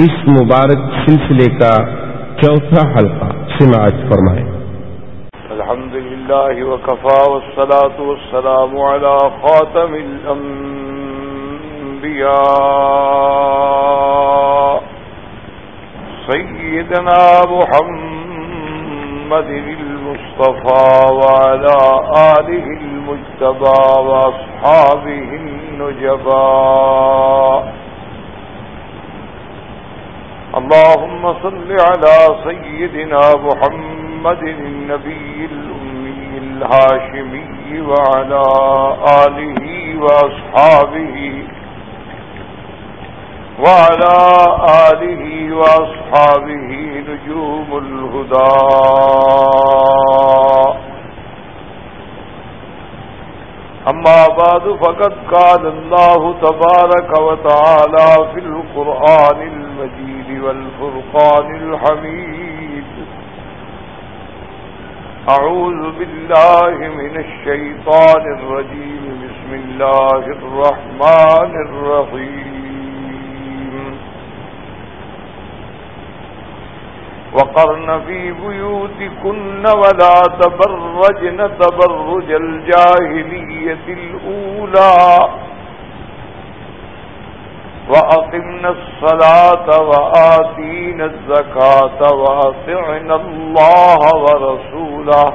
اس مبارک سلسلے کا چوتھا حلقہ سماج فرمائے۔ الحمد لله وكفى والصلاة والسلام على خاتم الأنبياء سيدنا محمد المصطفى وعلى آله المجتبى وأصحابه النجباء اللهم صل على سيدنا محمد النبي الأمي الهاشمي وعلى آله وأصحابه وعلى آله وأصحابه نجوم الهدى. أما بعد، فقد قال الله تبارك وتعالى في القرآن المجيد والفرقان الحميد. أعوذ بالله من الشيطان الرجيم. بسم الله الرحمن الرحيم. وقرن في بيوتكن ولا تبرجن تبرج الجاهلية الأولى. وأقمنا الصلاة وآتينا الزكاة وأطعنا الله ورسوله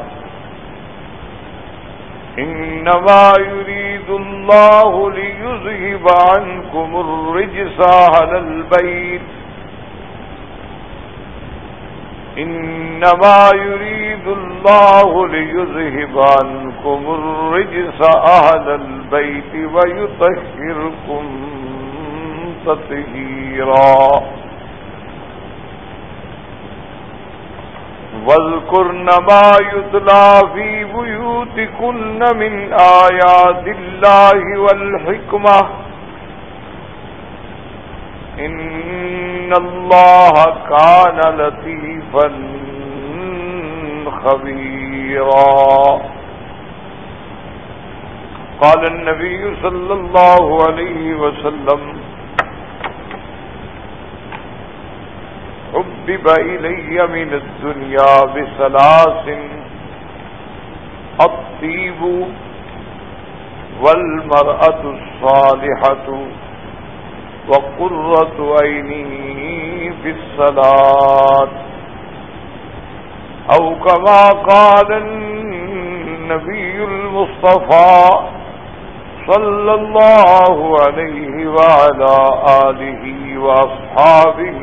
إنما يريد الله ليذهب عنكم الرجس على البيت إنما يريد الله ليذهب عنكم الرجس أهل البيت ويطهركم تطهيرا واذكرن ما يتلى في بيوتكن من آيات الله والحكمة إن الله كان لطيفا خبيرا قال النبي صلى الله عليه وسلم حبب إلي من الدنيا بسلاس الطيب والمرأة الصالحة وقرة عينه في الصلاة. أو كما قال النبي المصطفى صلى الله عليه وعلى آله وأصحابه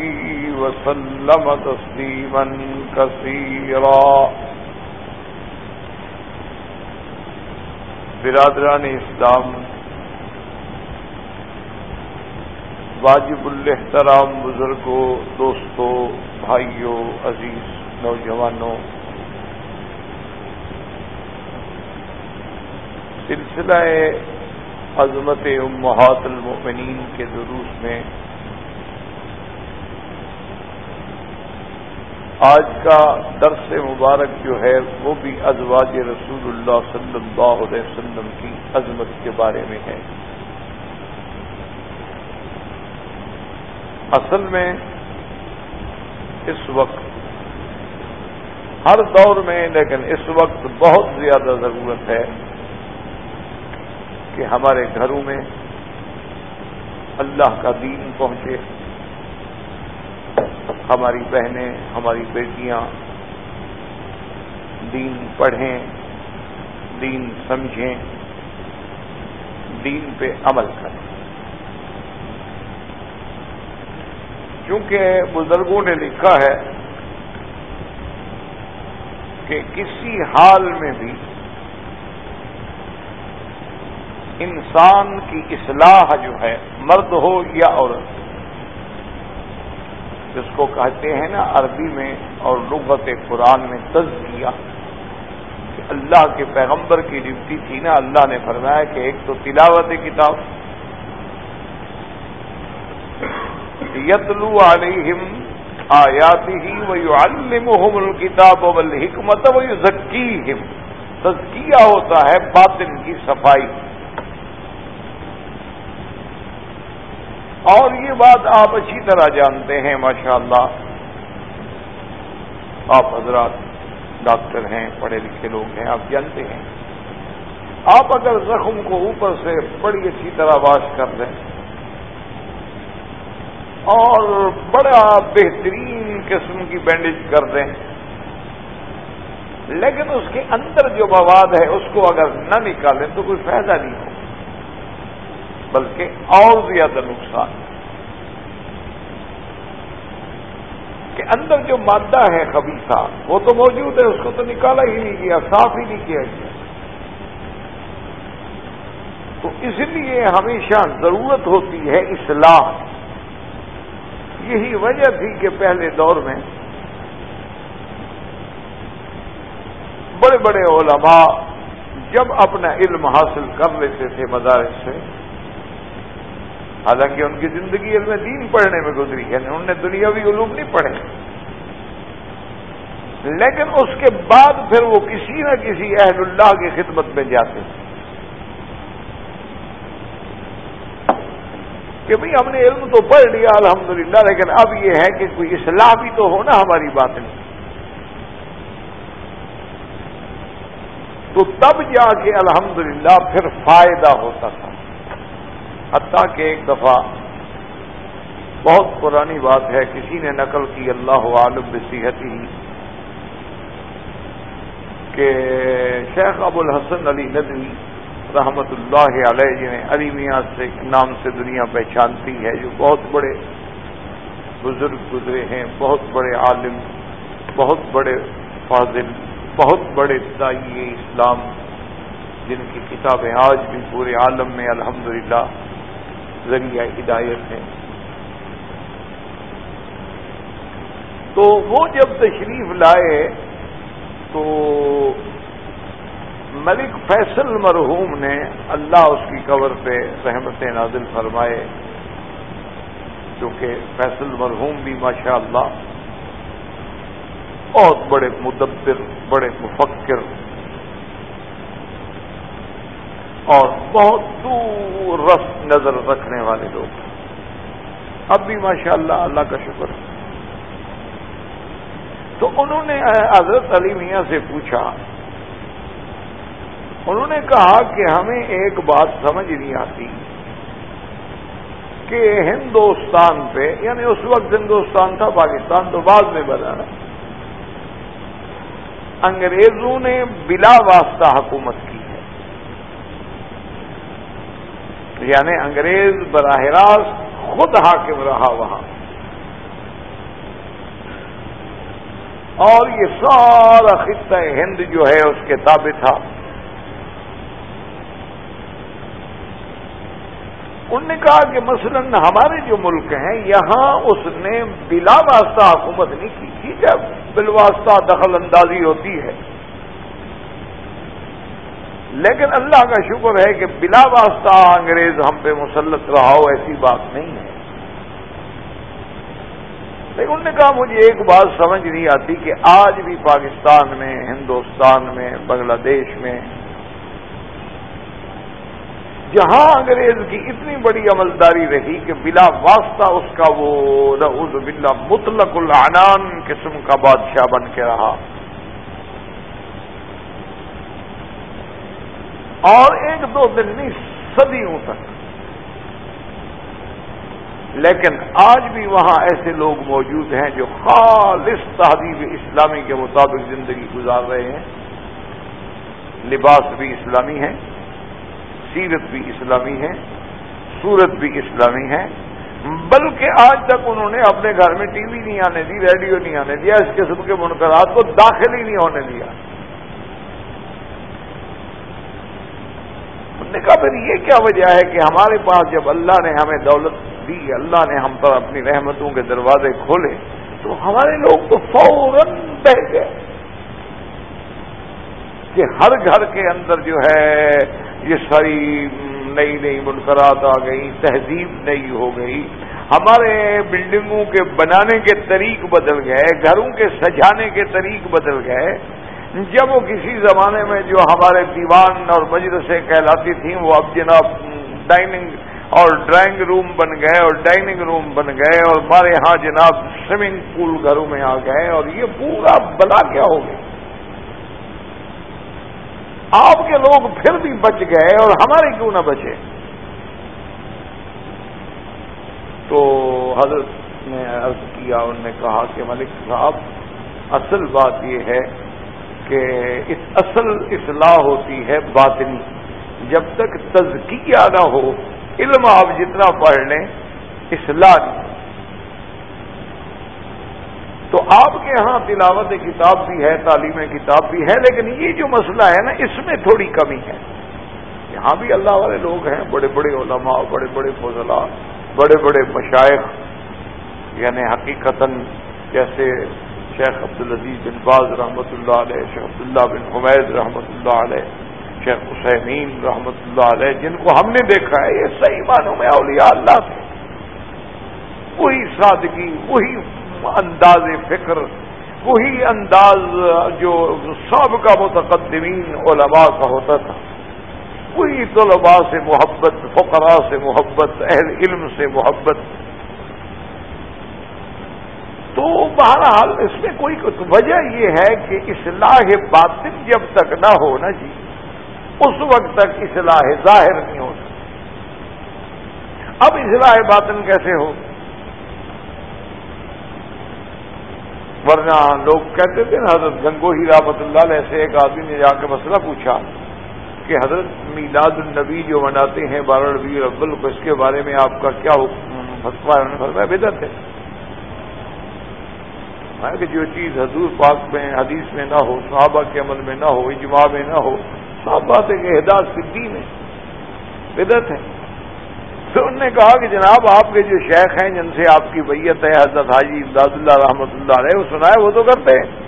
وسلم تسليما كثيرا برادران اسلام، واجب الحترام بزرگوں، دوستوں، بھائیوں، عزیز نوجوانوں، سلسلہ عظمت امہات المؤمنین کے دروس میں آج کا درس مبارک جو ہے وہ بھی ازواج رسول اللہ صلی اللہ علیہ وسلم کی عظمت کے بارے میں ہے۔ اصل میں اس وقت ہر دور میں، لیکن اس وقت بہت زیادہ ضرورت ہے کہ ہمارے گھروں میں اللہ کا دین پہنچے۔ ہماری بہنیں، ہماری بیٹیاں دین پڑھیں، دین سمجھیں، دین پہ عمل کریں۔ کیونکہ بزرگوں نے لکھا ہے کہ کسی حال میں بھی انسان کی اصلاح جو ہے، مرد ہو یا عورت جس کو کہتے ہیں نا عربی میں اور لغت قرآن میں تزکیہ کہ اللہ کے پیغمبر کی ڈیوٹی تھی نا، اللہ نے فرمایا کہ ایک تو تلاوت کتاب، یتلو علیہم آیاتی ہی وہ الکتاب و حکمت وہ ذکی تزکیہ ہوتا ہے باطن کی صفائی۔ اور یہ بات آپ اچھی طرح جانتے ہیں، ماشاءاللہ۔ آپ حضرات ڈاکٹر ہیں، پڑھے لکھے لوگ ہیں، آپ جانتے ہیں۔ آپ اگر زخم کو اوپر سے بڑی اچھی طرح واش کر دیں اور بڑا بہترین قسم کی بینڈیج کر دیں، لیکن اس کے اندر جو مواد ہے، اس کو اگر نہ نکالیں تو کوئی فائدہ نہیں ہو بلکہ اور زیادہ نقصان کہ اندر جو مادہ ہے خبیصہ وہ تو موجود ہے، اس کو تو نکالا ہی نہیں کیا صاف ہی نہیں کیا گیا۔ تو اس لیے ہمیشہ ضرورت ہوتی ہے اصلاح۔ یہی وجہ تھی کہ پہلے دور میں بڑے بڑے علماء جب اپنا علم حاصل کر لیتے تھے مدارس سے حالانکہ ان کی زندگی علم دین پڑھنے میں گزری یعنی انہوں نے دنیاوی علوم نہیں پڑھے۔ لیکن اس کے بعد پھر وہ کسی نہ کسی اہل اللہ کی خدمت میں جاتے۔ تھے کہ بھئی ہم نے علم تو پڑھ لیا الحمدللہ، لیکن اب یہ ہے کہ کوئی اصلاح بھی تو ہونا ہماری بات نہیں۔ تو تب جا کے الحمدللہ پھر فائدہ ہوتا تھا۔ حتیٰ کہ ایک دفعہ بہت پرانی بات ہے، کسی نے نقل کی، اللہ عالم بصیحتی کہ شیخ ابو الحسن علی ندوی رحمت اللہ علیہ جنہیں علی میاں سے نام سے دنیا پہچانتی ہے، جو بہت بڑے بزرگ گزرے ہیں، بہت بڑے عالم، بہت بڑے فاضل، بہت بڑے دائی اسلام، جن کی کتابیں آج بھی پورے عالم میں الحمدللہ ذریعہ ہدایت ہیں تو وہ جب تشریف لائے تو ملک فیصل مرحوم نے اللہ اس کی قبر پہ رحمت نازل فرمائے کیونکہ فیصل مرحوم بھی ماشاء اللہ بہت بڑے مدبر، بڑے مفکر اور بہت دور رس نظر رکھنے والے لوگ اب بھی ماشاء اللہ اللہ کا شکر تو انہوں نے حضرت علی میاں سے پوچھا، انہوں نے کہا کہ ہمیں ایک بات سمجھ نہیں آتی کہ ہندوستان پہ یعنی اس وقت ہندوستان تھا، پاکستان تو بعد میں بنا انگریزوں نے بلا واسطہ حکومت کی ہے یعنی انگریز براہ راست خود حاکم رہا وہاں۔ اور یہ سارا خطہ ہند جو ہے اس کے تابع تھا۔ انہوں نے کہا کہ مثلا ہمارے جو ملک ہیں، یہاں اس نے بلا واسطہ حکومت نہیں کی ٹھیک ہے بالواسطہ دخل اندازی ہوتی ہے۔ لیکن اللہ کا شکر ہے کہ بلا واسطہ انگریز ہم پہ مسلط رہا ہو، ایسی بات نہیں ہے۔ لیکن انہوں نے کہا، مجھے ایک بات سمجھ نہیں آتی کہ آج بھی پاکستان میں، ہندوستان میں، بنگلہ دیش میں، جہاں انگریز کی اتنی بڑی عملداری رہی کہ بلا واسطہ اس کا وہ نعوذ باللہ مطلق العنان قسم کا بادشاہ بن کے رہا۔ اور ایک دو دن نہیں صدیوں تک لیکن آج بھی وہاں ایسے لوگ موجود ہیں جو خالص تہذیب اسلامی کے مطابق زندگی گزار رہے ہیں۔ لباس بھی اسلامی ہے سیرت بھی اسلامی ہے سورت بھی اسلامی ہے بلکہ آج تک انہوں نے اپنے گھر میں ٹی وی نہیں آنے دی، ریڈیو نہیں آنے دیا، اس قسم کے منقرات کو داخل ہی نہیں ہونے دیا۔ نے کہا، پھر یہ کیا وجہ ہے کہ ہمارے پاس جب اللہ نے ہمیں دولت دی، اللہ نے ہم پر اپنی رحمتوں کے دروازے کھولے، تو ہمارے لوگ تو فوراً بہ گئے کہ ہر گھر کے اندر جو ہے، یہ ساری نئی نئی منقرات آ گئی تہذیب نئی ہو گئی۔ ہمارے بلڈنگوں کے بنانے کے طریق بدل گئے، گھروں کے سجانے کے طریق بدل گئے۔ جب وہ کسی زمانے میں جو ہمارے دیوان اور مجلسیں کہلاتی تھیں، وہ اب جناب ڈائننگ اور ڈرائنگ روم بن گئے اور ڈائننگ روم بن گئے اور ہمارے یہاں جناب سوئمنگ پول گھروں میں آ گئے اور یہ پورا بلا کیا ہو گیا۔ آپ کے لوگ پھر بھی بچ گئے اور ہمارے کیوں نہ بچے؟ تو حضرت نے عرض کیا، انہوں نے کہا کہ ملک صاحب، اصل بات یہ ہے کہ اس اصل اصلاح ہوتی ہے باطنی۔ جب تک تزکیہ نہ ہو، علم آپ جتنا پڑھ لیں، اصلاح نہیں۔ تو آپ کے ہاں تلاوت کتاب بھی ہے، تعلیم کتاب بھی ہے، لیکن یہ جو مسئلہ ہے نا، اس میں تھوڑی کمی ہے۔ یہاں بھی اللہ والے لوگ ہیں، بڑے بڑے علماء، بڑے بڑے فضلاء، بڑے بڑے مشائق یعنی حقیقتا جیسے شیخ عبدالعزیز بن باز رحمۃ اللہ علیہ، شیخ عبداللہ بن حمید رحمۃ اللہ علیہ، شیخ حسین رحمۃ اللہ علیہ، جن کو ہم نے دیکھا ہے، یہ صحیح معنوں میں اولیاء اللہ تھے۔ وہی سادگی وہی انداز فکر، وہی انداز جو سب کا متقدمین علماء کا ہوتا تھا۔ وہی طلباء سے محبت، فقراء سے محبت، اہل علم سے محبت تو بہرحال اس میں کوئی وجہ یہ ہے کہ اصلاح باطن جب تک نہ ہو نا جی اس وقت تک اصلاح ظاہر نہیں ہو سکتی۔ اب اصلاح باطن کیسے ہو؟ ورنہ لوگ کہتے تھے نا، حضرت گنگو ہی رحمت اللہ علیہ سے ایک آدمی نے جا کے مسئلہ پوچھا کہ حضرت میلاد النبی جو مناتے ہیں بارہ ربی ربل کو اس کے بارے میں آپ کا کیا فتوا ہے انہوں نے بہتر تھے کہ جو چیز حضور پاک میں، حدیث میں نہ ہو، صحابہ کے عمل میں نہ ہو، اجماع میں نہ ہو صاف بات ہے کہ احداث صدی میں بدت ہے تو انہوں نے کہا کہ جناب آپ کے جو شیخ ہیں، جن سے آپ کی بیت ہے، حضرت حاجی امداد اللہ رحمۃ اللہ علیہ، وہ سنا ہے وہ تو کرتے ہیں۔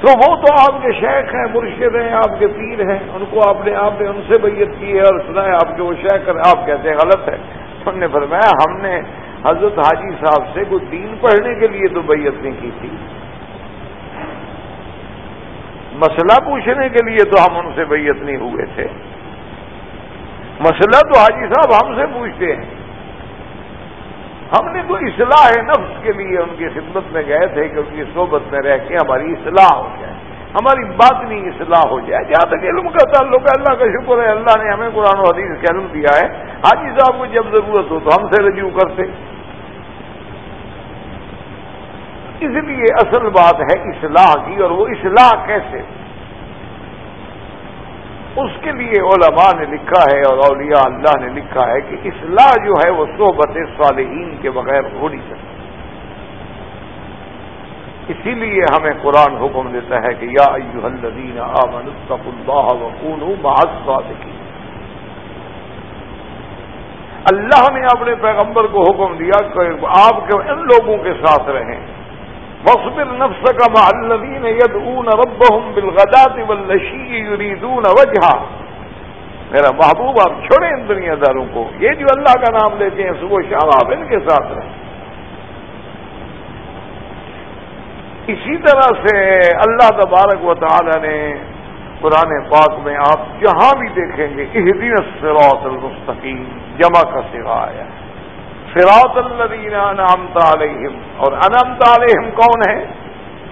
تو وہ تو آپ کے شیخ ہیں، مرشد ہیں، آپ کے پیر ہیں، ان کو آپ نے آپ نے ان سے بیت کی ہے اور سنا ہے آپ کے وہ شیخ آپ کہتے ہیں غلط ہے۔ انہوں نے فرمایا ہم نے حضرت حاجی صاحب سے کوئی دین پڑھنے کے لیے تو بیت نہیں کی تھی۔ مسئلہ پوچھنے کے لیے تو ہم ان سے بیت نہیں ہوئے تھے۔ مسئلہ تو حاجی صاحب ہم سے پوچھتے ہیں۔ ہم نے تو اصلاح نفس کے لیے ان کی خدمت میں گئے تھے کہ ان کی صحبت میں رہ کے ہماری اصلاح ہو جائے۔ ہماری بات نہیں اصلاح ہو جائے۔ جہاں تک علم کا تعلق ہے، اللہ کا شکر ہے، اللہ نے ہمیں قرآن و حدیث کا علم دیا ہے۔ حاجی صاحب کو جب ضرورت ہو تو ہم سے رجوع کرتے۔ اس لیے اصل بات ہے اصلاح کی، اور وہ اصلاح کیسے؟ اس کے لیے علماء نے لکھا ہے اور اولیاء اللہ نے لکھا ہے کہ اصلاح جو ہے وہ صحبت صالحین کے بغیر ہو نہیں سکتی۔ اسی لیے ہمیں قرآن حکم دیتا ہے کہ یا الذین آمنوا اتقوا اللہ وکونوا مع الصادقین۔ اللہ نے اپنے پیغمبر کو حکم دیا کہ آپ کے ان لوگوں کے ساتھ رہیں۔ وصبر نفسك مع الذين يدعون ربهم بالغداة والنشي يريدون میرا محبوب، آپ چھوڑیں ان دنیا داروں کو۔ یہ جو اللہ کا نام لیتے ہیں صبح شام آپ ان کے ساتھ رہیں۔ اسی طرح سے اللہ تبارک و تعالی نے قرآن پاک میں آپ جہاں بھی دیکھیں گے اس دن سراط المستقیم، جمع کا سوا آیا ہے الدین انعمت علیہم۔ اور انعمت علیہم کون ہے؟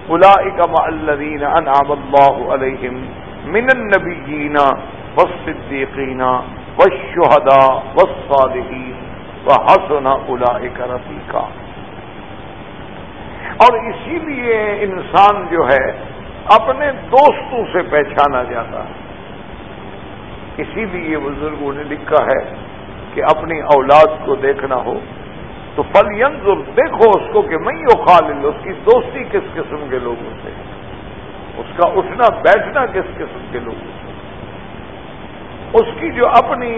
الاکم الدین انعام اللہ علیہم من النبیین والصدیقین والشہداء والصالحین، وحسن اولئک رفیقا۔ اور اسی لیے انسان جو ہے اپنے دوستوں سے پہچانا جاتا ہے۔ اسی لیے بزرگوں نے لکھا ہے کہ اپنی اولاد کو دیکھنا ہو تو پل ینظر دیکھو اس کو کہ میں یو خالل، اس کی دوستی کس قسم کے لوگوں سے؟ اس کا اٹھنا، بیٹھنا کس قسم کے لوگوں سے؟ اس کی جو اپنی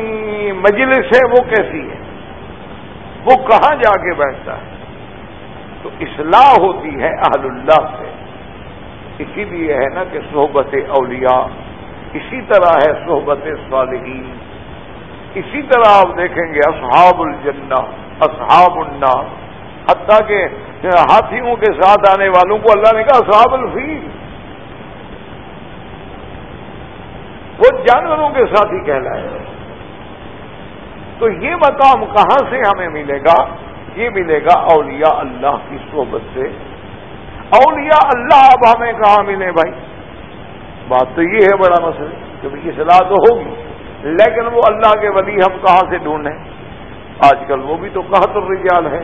مجلس ہے وہ کیسی ہے؟ وہ کہاں جا کے بیٹھتا ہے؟ تو اصلاح ہوتی ہے اہل اللہ سے۔ اسی لیے ہے نا کہ صحبت اولیاء اسی طرح ہے صحبت صالحین۔ اسی طرح آپ دیکھیں گے اصحاب الجنہ، اصحاب النار۔ حتیٰ کہ ہاتھیوں کے ساتھ آنے والوں کو اللہ نے کہا اصحاب الفیل۔ وہ جانوروں کے ساتھ ہی کہلائے۔ تو یہ مقام کہاں سے ہمیں ملے گا؟ یہ ملے گا اولیاء اللہ کی صحبت سے۔ اولیاء اللہ اب ہمیں کہاں ملے بھائی؟ بات تو یہ ہے بڑا مسئلہ کہ اصلاح تو ہوگی، لیکن وہ اللہ کے ولی ہم کہاں سے ڈھونڈیں؟ آج کل وہ بھی تو قحط الرجال ہے۔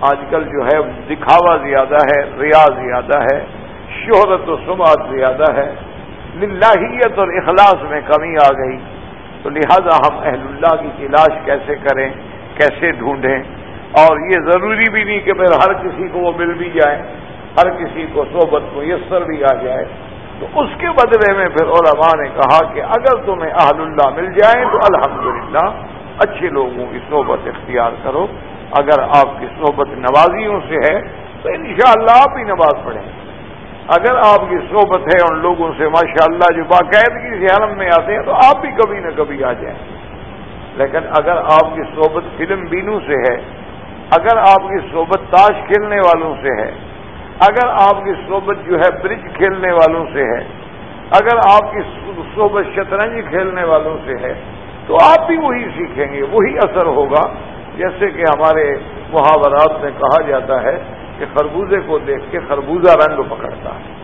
آج کل جو ہے دکھاوا زیادہ ہے ریاض زیادہ ہے، شہرت و سماعت زیادہ ہے۔ للہیت اور اخلاص میں کمی آ گئی۔ تو لہذا ہم اہل اللہ کی تلاش کیسے کریں، کیسے ڈھونڈیں؟ اور یہ ضروری بھی نہیں کہ پھر ہر کسی کو وہ مل بھی جائے، ہر کسی کو صحبت میسر بھی آ جائے۔ تو اس کے بدلے میں پھر علماء نے کہا کہ اگر تمہیں اہل اللہ مل جائیں تو الحمدللہ اچھے لوگوں کی صحبت اختیار کرو۔ اگر آپ کی صحبت نوازیوں سے ہے تو انشاءاللہ آپ ہی نماز پڑھیں۔ اگر آپ کی صحبت ہے ان لوگوں سے ماشاءاللہ جو باقاعدگی سے عالم میں آتے ہیں تو آپ بھی کبھی نہ کبھی آ جائیں۔ لیکن اگر آپ کی صحبت فلم بینوں سے ہے اگر آپ کی صحبت تاش کھیلنے والوں سے ہے، اگر آپ کی صحبت جو ہے برج کھیلنے والوں سے ہے، اگر آپ کی صحبت شطرنج کھیلنے والوں سے ہے، تو آپ بھی وہی سیکھیں گے، وہی اثر ہوگا۔ جیسے کہ ہمارے محاورات میں کہا جاتا ہے کہ خربوزے کو دیکھ کے خربوزہ رنگ پکڑتا ہے۔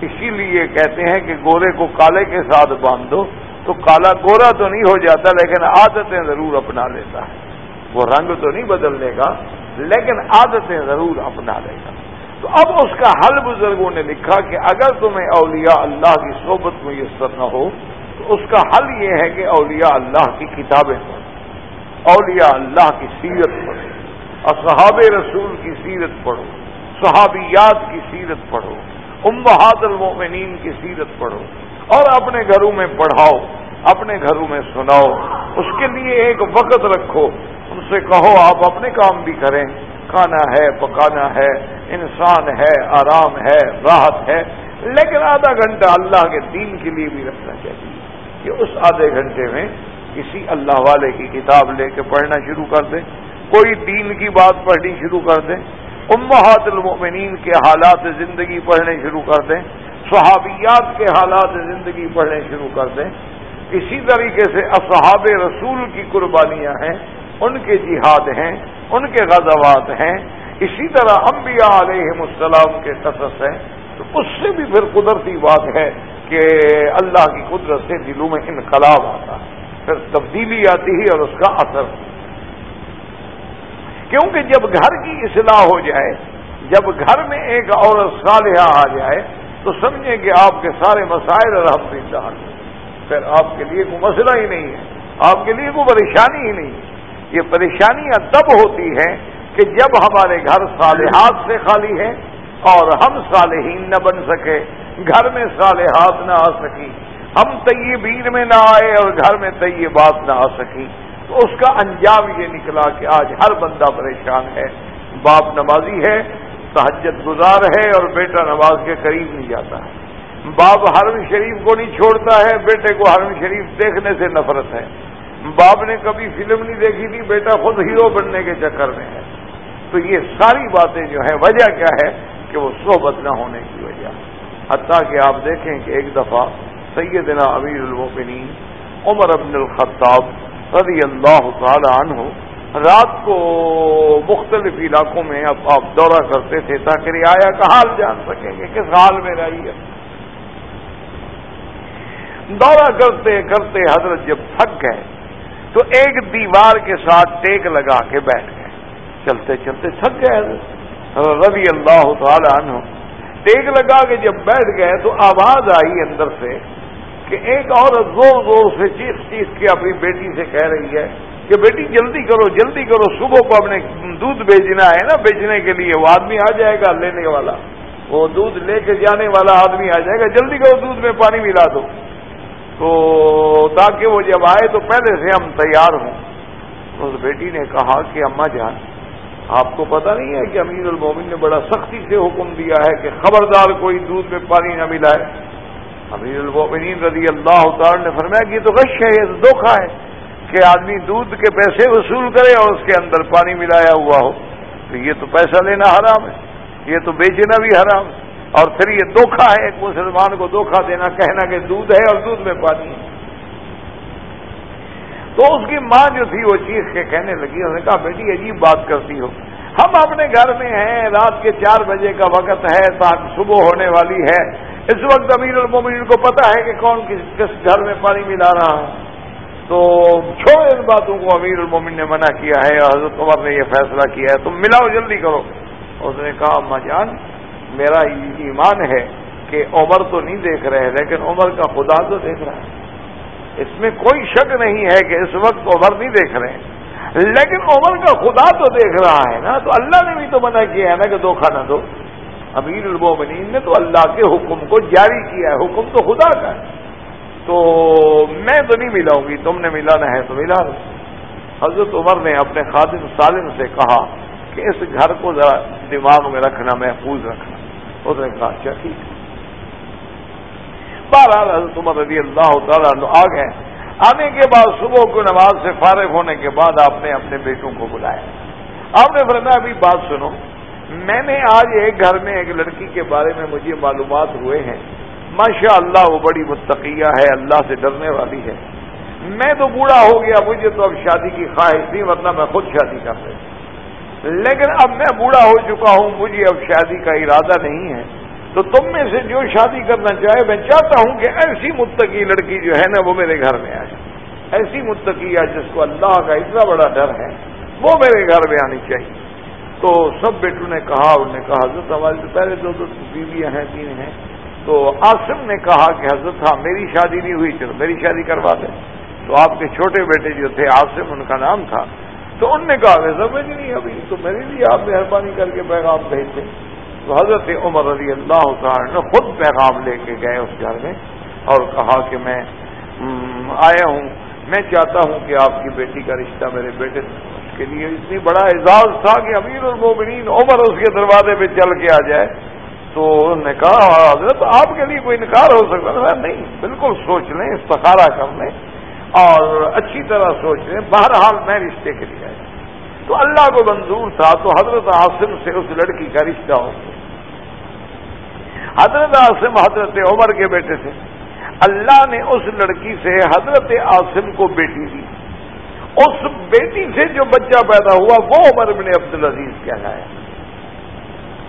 اسی لیے کہتے ہیں کہ گورے کو کالے کے ساتھ باندھ دو تو کالا گورا تو نہیں ہو جاتا، لیکن عادتیں ضرور اپنا لیتا ہے۔ وہ رنگ تو نہیں بدلنے کا، لیکن عادتیں ضرور اپنا لے گا۔ تو اب اس کا حل بزرگوں نے لکھا کہ اگر تمہیں اولیاء اللہ کی صحبت میسر نہ ہو، تو اس کا حل یہ ہے کہ اولیاء اللہ کی کتابیں پڑھو۔ اولیاء اللہ کی سیرت پڑھو۔ اصحاب رسول کی سیرت پڑھو۔ صحابیات کی سیرت پڑھو۔ امہات المومنین کی سیرت پڑھو۔ اور اپنے گھروں میں پڑھاؤ۔ اپنے گھروں میں سناؤ، اس کے لیے ایک وقت رکھو۔ ان سے کہو، آپ اپنے کام بھی کریں۔ کھانا ہے، پکانا ہے، انسان ہے، آرام ہے، راحت ہے۔ لیکن آدھا گھنٹہ اللہ کے دین کے لیے بھی رکھنا چاہیے کہ اس آدھے گھنٹے میں کسی اللہ والے کی کتاب لے کے پڑھنا شروع کر دیں کوئی دین کی بات پڑھنی شروع کر دیں امہات المؤمنین کے حالات زندگی پڑھنے شروع کر دیں صحابیات کے حالات زندگی پڑھنے شروع کر دیں اسی طریقے سے اصحاب رسول کی قربانیاں ہیں، ان کے جہاد ہیں، ان کے غزوات ہیں۔ اسی طرح انبیاء علیہ السلام کے قصص ہیں۔ تو اس سے بھی پھر قدرتی بات ہے کہ اللہ کی قدرت سے دلوں میں انقلاب آتا ہے۔ پھر تبدیلی آتی ہے اور اس کا اثر۔ کیونکہ جب گھر کی اصلاح ہو جائے، جب گھر میں ایک عورت صالحہ آ جائے، تو سمجھیں کہ آپ کے سارے مسائل الحمد للہ پھر آپ کے لیے کوئی مسئلہ ہی نہیں ہے، آپ کے لیے کوئی پریشانی ہی نہیں ہے۔ یہ پریشانیاں تب ہوتی ہیں کہ جب ہمارے گھر صالحات سے خالی ہیں اور ہم صالحین نہ بن سکے، گھر میں صالحات نہ آ سکی ہم طیبین میں نہ آئے اور گھر میں طیبات نہ آ سکی تو اس کا انجام یہ نکلا کہ آج ہر بندہ پریشان ہے۔ باپ نمازی ہے تحجت گزار ہے اور بیٹا نماز کے قریب نہیں جاتا۔ ہے باپ حرم شریف کو نہیں چھوڑتا ہے، بیٹے کو حرم شریف دیکھنے سے نفرت ہے۔ باپ نے کبھی فلم نہیں دیکھی تھی، بیٹا خود ہیرو بننے کے چکر میں ہے۔ تو یہ ساری باتیں جو ہیں، وجہ کیا ہے کہ وہ صحبت نہ ہونے کی وجہ۔ حتیٰ کہ آپ دیکھیں کہ ایک دفعہ سیدنا امیر المومنین عمر ابن الخطاب رضی اللہ تعالی عنہ رات کو مختلف علاقوں میں اب آپ دورہ کرتے تھے تاکہ رعایا کا حال جان سکیں گے کس حال میں رہی ہے۔ دورہ کرتے کرتے حضرت جب تھک گئے، تو ایک دیوار کے ساتھ ٹیک لگا کے بیٹھ گئے۔ چلتے چلتے تھک گئے حضرت۔ رضی اللہ تعالی عنہ۔ ٹیک لگا کے جب بیٹھ گئے، تو آواز آئی اندر سے کہ ایک عورت زور زور سے چیخ چیخ کے اپنی بیٹی سے کہہ رہی ہے کہ بیٹی جلدی کرو جلدی کرو، صبح کو اپنے دودھ بیچنا ہے نا بیچنے کے لیے۔ وہ آدمی آ جائے گا لینے والا۔ وہ دودھ لے کے جانے والا آدمی آ جائے گا۔ جلدی کرو، دودھ میں پانی ملا دو۔ تو تاکہ وہ جب آئے تو پہلے سے ہم تیار ہوں۔ اس بیٹی نے کہا کہ اماں جان، آپ کو پتا نہیں ہے کہ امیر المومن نے بڑا سختی سے حکم دیا ہے کہ خبردار کوئی دودھ میں پانی نہ ملائے۔ امیر المومنین رضی اللہ تعالی نے فرمایا کہ یہ تو غش ہے، یہ تو دھوکھا ہے کہ آدمی دودھ کے پیسے وصول کرے اور اس کے اندر پانی ملایا ہوا ہو۔ تو یہ تو پیسہ لینا حرام ہے، یہ تو بیچنا بھی حرام ہے۔ اور پھر یہ دھوکھا ہے، ایک مسلمان کو دھوکھا دینا، کہنا کہ دودھ ہے اور دودھ میں پانی ہے۔ تو اس کی ماں جو تھی، وہ چیخ کے کہنے لگی، انہوں نے کہا، بیٹی، عجیب بات کرتی ہو۔ ہم اپنے گھر میں ہیں، رات کے چار بجے کا وقت ہے تاکہ صبح ہونے والی ہے۔ اس وقت امیر المومنین کو پتا ہے کہ کون کس کس گھر میں پانی ملا رہا ہے۔ تو چھوڑ ان باتوں کو، امیر المومن نے منع کیا ہے۔ حضرت عمر نے یہ فیصلہ کیا ہے۔ تم ملاؤ، جلدی کرو۔ اس نے کہا، اما جان میرا ایمان ہے کہ عمر تو نہیں دیکھ رہے، لیکن عمر کا خدا تو دیکھ رہا ہے۔ اس میں کوئی شک نہیں ہے کہ اس وقت عمر نہیں دیکھ رہے۔ لیکن عمر کا خدا تو دیکھ رہا ہے نا، تو اللہ نے بھی تو منع کیا ہے نا کہ دھوکھا نہ دو۔ امیر المومنین نے تو اللہ کے حکم کو جاری کیا ہے، حکم تو خدا کا ہے۔ تو میں تو نہیں ملاؤں گی، تم نے ملانا ہے تو ملا دو۔ حضرت عمر نے اپنے خادم سالم سے کہا کہ اس گھر کو ذرا دماغ میں رکھنا، محفوظ رکھنا۔ اس نے کہا اچھا ٹھیک ہے۔ بہرحال حضرت عمر رضی اللہ تعالیٰ آ گئے۔ آنے کے بعد صبح کو نماز سے فارغ ہونے کے بعد آپ نے اپنے بیٹوں کو بلایا۔ آپ نے فرمایا، ابھی بات سنو، میں نے آج ایک گھر میں ایک لڑکی کے بارے میں مجھے معلومات ہوئے ہیں۔ ماشاء اللہ وہ بڑی متقیہ ہے، اللہ سے ڈرنے والی ہے۔ میں تو بوڑھا ہو گیا، مجھے تو اب شادی کی خواہش نہیں ورنہ میں خود شادی کر رہی لیکن اب میں بوڑھا ہو چکا ہوں، مجھے اب شادی کا ارادہ نہیں ہے۔ تو تم میں سے جو شادی کرنا چاہے، میں چاہتا ہوں کہ ایسی متقی لڑکی جو ہے نا، وہ میرے گھر میں آ جائے۔ ایسی متقیہ جس کو اللہ کا اتنا بڑا ڈر ہے، وہ میرے گھر میں آنی چاہیے۔ تو سب بیٹوں نے کہا، انہوں نے کہا، حضرت ہماری تو پہلے دو دو بیویاں ہیں، تین ہیں۔ تو آصم نے کہا کہ حضرت ہاں میری شادی نہیں ہوئی، چلو میری شادی کروا دیں۔ تو آپ کے چھوٹے بیٹے جو تھے آصم ان کا نام تھا۔ تو ان نے کہا ویسا میں نہیں ابھی، تو میرے لیے آپ مہربانی کر کے پیغام بھیجتے تو حضرت عمر رضی اللہ تعالی نے خود پیغام لے کے گئے اس گھر میں اور کہا کہ میں آیا ہوں۔ میں چاہتا ہوں کہ آپ کی بیٹی کا رشتہ میرے بیٹے کے لیے اتنی بڑا اعزاز تھا کہ امیر المومنین عمر اس کے دروازے پہ چل کے آ جائے۔ تو انہوں نے کہا، حضرت، آپ کے لیے کوئی انکار ہو سکتا ہے؟ نہیں، بالکل سوچ لیں، استخارہ کر لیں۔ اور اچھی طرح سوچ لیں بہرحال میں رشتے کے لیے آیا۔ تو اللہ کو منظور تھا تو حضرت عاصم سے اس لڑکی کا رشتہ ہو گیا۔ حضرت عاصم حضرت عمر کے بیٹے تھے۔ اللہ نے اس لڑکی سے حضرت عاصم کو بیٹی دی۔ اس بیٹی سے جو بچہ پیدا ہوا وہ عمر بن عبد العزیز کہلایا۔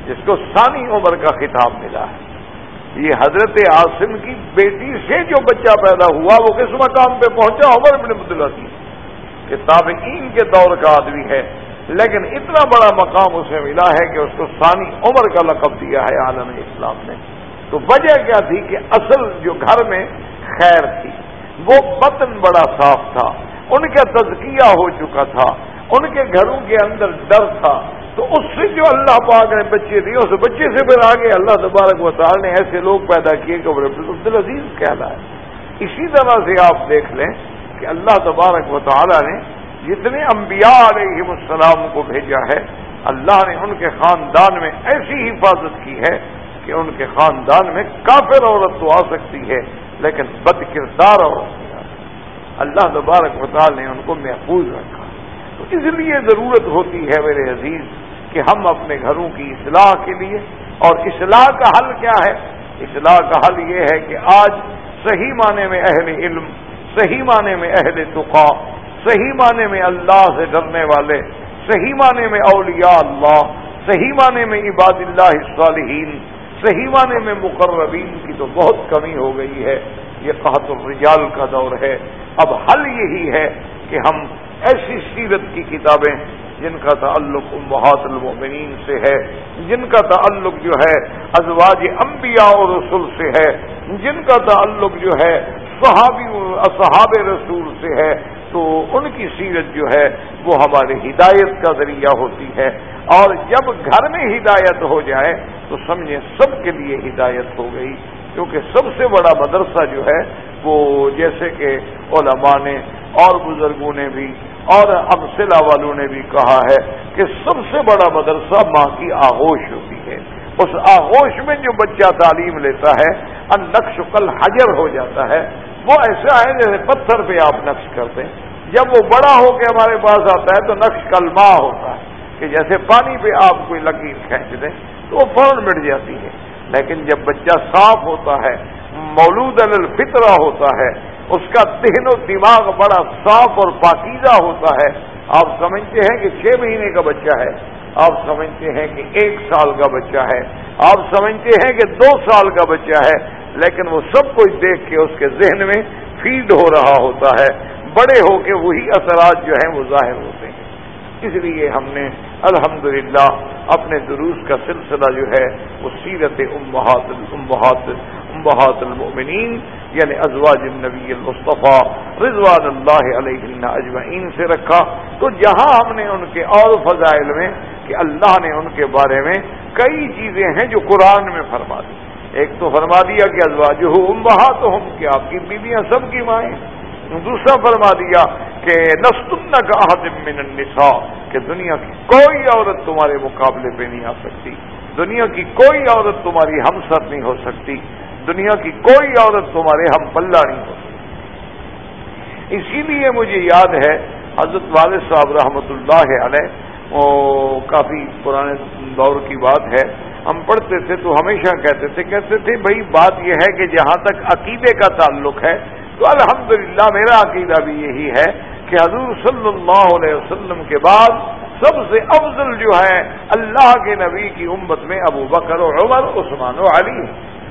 جس کو ثانی عمر کا خطاب ملا ہے۔ یہ حضرت عاصم کی بیٹی سے جو بچہ پیدا ہوا، وہ کس مقام پہ پہنچا؟ عمر بن عبدالعزیز کہ تابعین کے دور کا آدمی ہے۔ لیکن اتنا بڑا مقام اسے ملا ہے کہ اس کو ثانی عمر کا لقب دیا ہے عالم اسلام نے۔ تو وجہ کیا تھی کہ اصل جو گھر میں خیر تھی۔ وہ بطن بڑا صاف تھا۔ ان کا تزکیہ ہو چکا تھا۔ ان کے گھروں کے اندر ڈر تھا، تو اس سے جو اللہ پاک نے بچے دیے اس بچے سے پھر آگے اللہ تبارک و تعالی نے ایسے لوگ پیدا کیے کہ عبد العزیز کہنا ہے اسی طرح سے آپ دیکھ لیں کہ اللہ تبارک و تعالی نے جتنے انبیاء علیہ السلام کو بھیجا ہے، اللہ نے ان کے خاندان میں ایسی حفاظت کی ہے کہ ان کے خاندان میں کافر عورت تو آ سکتی ہے، لیکن بد کردار عورت نہیں آ سکتی۔ اللہ تبارک و تعالی نے ان کو محفوظ رکھا۔ اس لیے ضرورت ہوتی ہے میرے عزیز کہ ہم اپنے گھروں کی اصلاح کے لیے، اور اصلاح کا حل کیا ہے؟ اصلاح کا حل یہ ہے کہ آج صحیح معنی میں اہل علم، صحیح معنی میں اہل تقا صحیح معنی میں اللہ سے ڈرنے والے، صحیح معنی میں اولیاء اللہ، صحیح معنی میں عباد اللہ صالحین صحیح معنی میں مقربین کی تو بہت کمی ہو گئی ہے۔ یہ قحط الرجال کا دور ہے۔ اب حل یہی ہے کہ ہم ایسی سیرت کی کتابیں جن کا تعلق امہات المؤمنین سے ہے، جن کا تعلق جو ہے ازواج انبیاء اور رسول سے ہے، جن کا تعلق جو ہے صحابی اصحاب رسول سے ہے، تو ان کی سیرت جو ہے وہ ہمارے ہدایت کا ذریعہ ہوتی ہے۔ اور جب گھر میں ہدایت ہو جائے، تو سمجھیں سب کے لیے ہدایت ہو گئی، کیونکہ سب سے بڑا مدرسہ جو ہے وہ جیسے کہ علماء نے اور بزرگوں نے بھی اور امسلا والوں نے بھی کہا ہے کہ سب سے بڑا مدرسہ ماں کی آغوش ہوتی ہے۔ اس آغوش میں جو بچہ تعلیم لیتا ہے ان نقش کل حجر ہو جاتا ہے۔ وہ ایسا ہے جیسے پتھر پہ آپ نقش کرتے ہیں۔ جب وہ بڑا ہو کے ہمارے پاس آتا ہے تو نقش کل ماں ہوتا ہے کہ جیسے پانی پہ آپ کوئی لکیر کھینچ دیں تو وہ فوراً مٹ جاتی ہے۔ لیکن جب بچہ صاف ہوتا ہے، مولود الفطرہ ہوتا ہے اس کا دہن و دماغ بڑا صاف اور پاکیزہ ہوتا ہے۔ آپ سمجھتے ہیں کہ چھ مہینے کا بچہ ہے۔ آپ سمجھتے ہیں کہ ایک سال کا بچہ ہے۔ آپ سمجھتے ہیں کہ دو سال کا بچہ ہے۔ لیکن وہ سب کچھ دیکھ کے اس کے ذہن میں فیڈ ہو رہا ہوتا ہے۔ بڑے ہو کے وہی اثرات جو ہیں وہ ظاہر ہوتے ہیں۔ اس لیے ہم نے الحمدللہ اپنے دروس کا سلسلہ جو ہے وہ سیرت امہات امہات امہات المؤمنین یعنی ازواج النبی المصطفیٰ رضوان اللہ علیہ اجمعین سے رکھا۔ تو جہاں ہم نے ان کے اور فضائل میں کہ اللہ نے ان کے بارے میں کئی چیزیں ہیں جو قرآن میں فرما دی۔ ایک تو فرما دیا کہ ازواج ہوں بہات ہوں کہ آپ کی بیویاں سب کی مائیں۔ دوسرا فرما دیا کہ نستن کا من النساء، کہ دنیا کی کوئی عورت تمہارے مقابلے پہ نہیں آ سکتی۔ دنیا کی کوئی عورت تمہاری ہم سر نہیں ہو سکتی۔ دنیا کی کوئی عورت تمہارے ہم پلہ نہیں ہو اسی لیے مجھے یاد ہے، حضرت والد صاحب رحمۃ اللہ علیہ کافی پرانے دور کی بات ہے۔ ہم پڑھتے تھے تو ہمیشہ کہتے تھے کہتے تھے، بھائی، بات یہ ہے کہ جہاں تک عقیدے کا تعلق ہے، تو الحمدللہ میرا عقیدہ بھی یہی ہے کہ حضور صلی اللہ علیہ وسلم کے بعد سب سے افضل جو ہے، اللہ کے نبی کی امت میں ابو بکر و عمر، عثمان و علی۔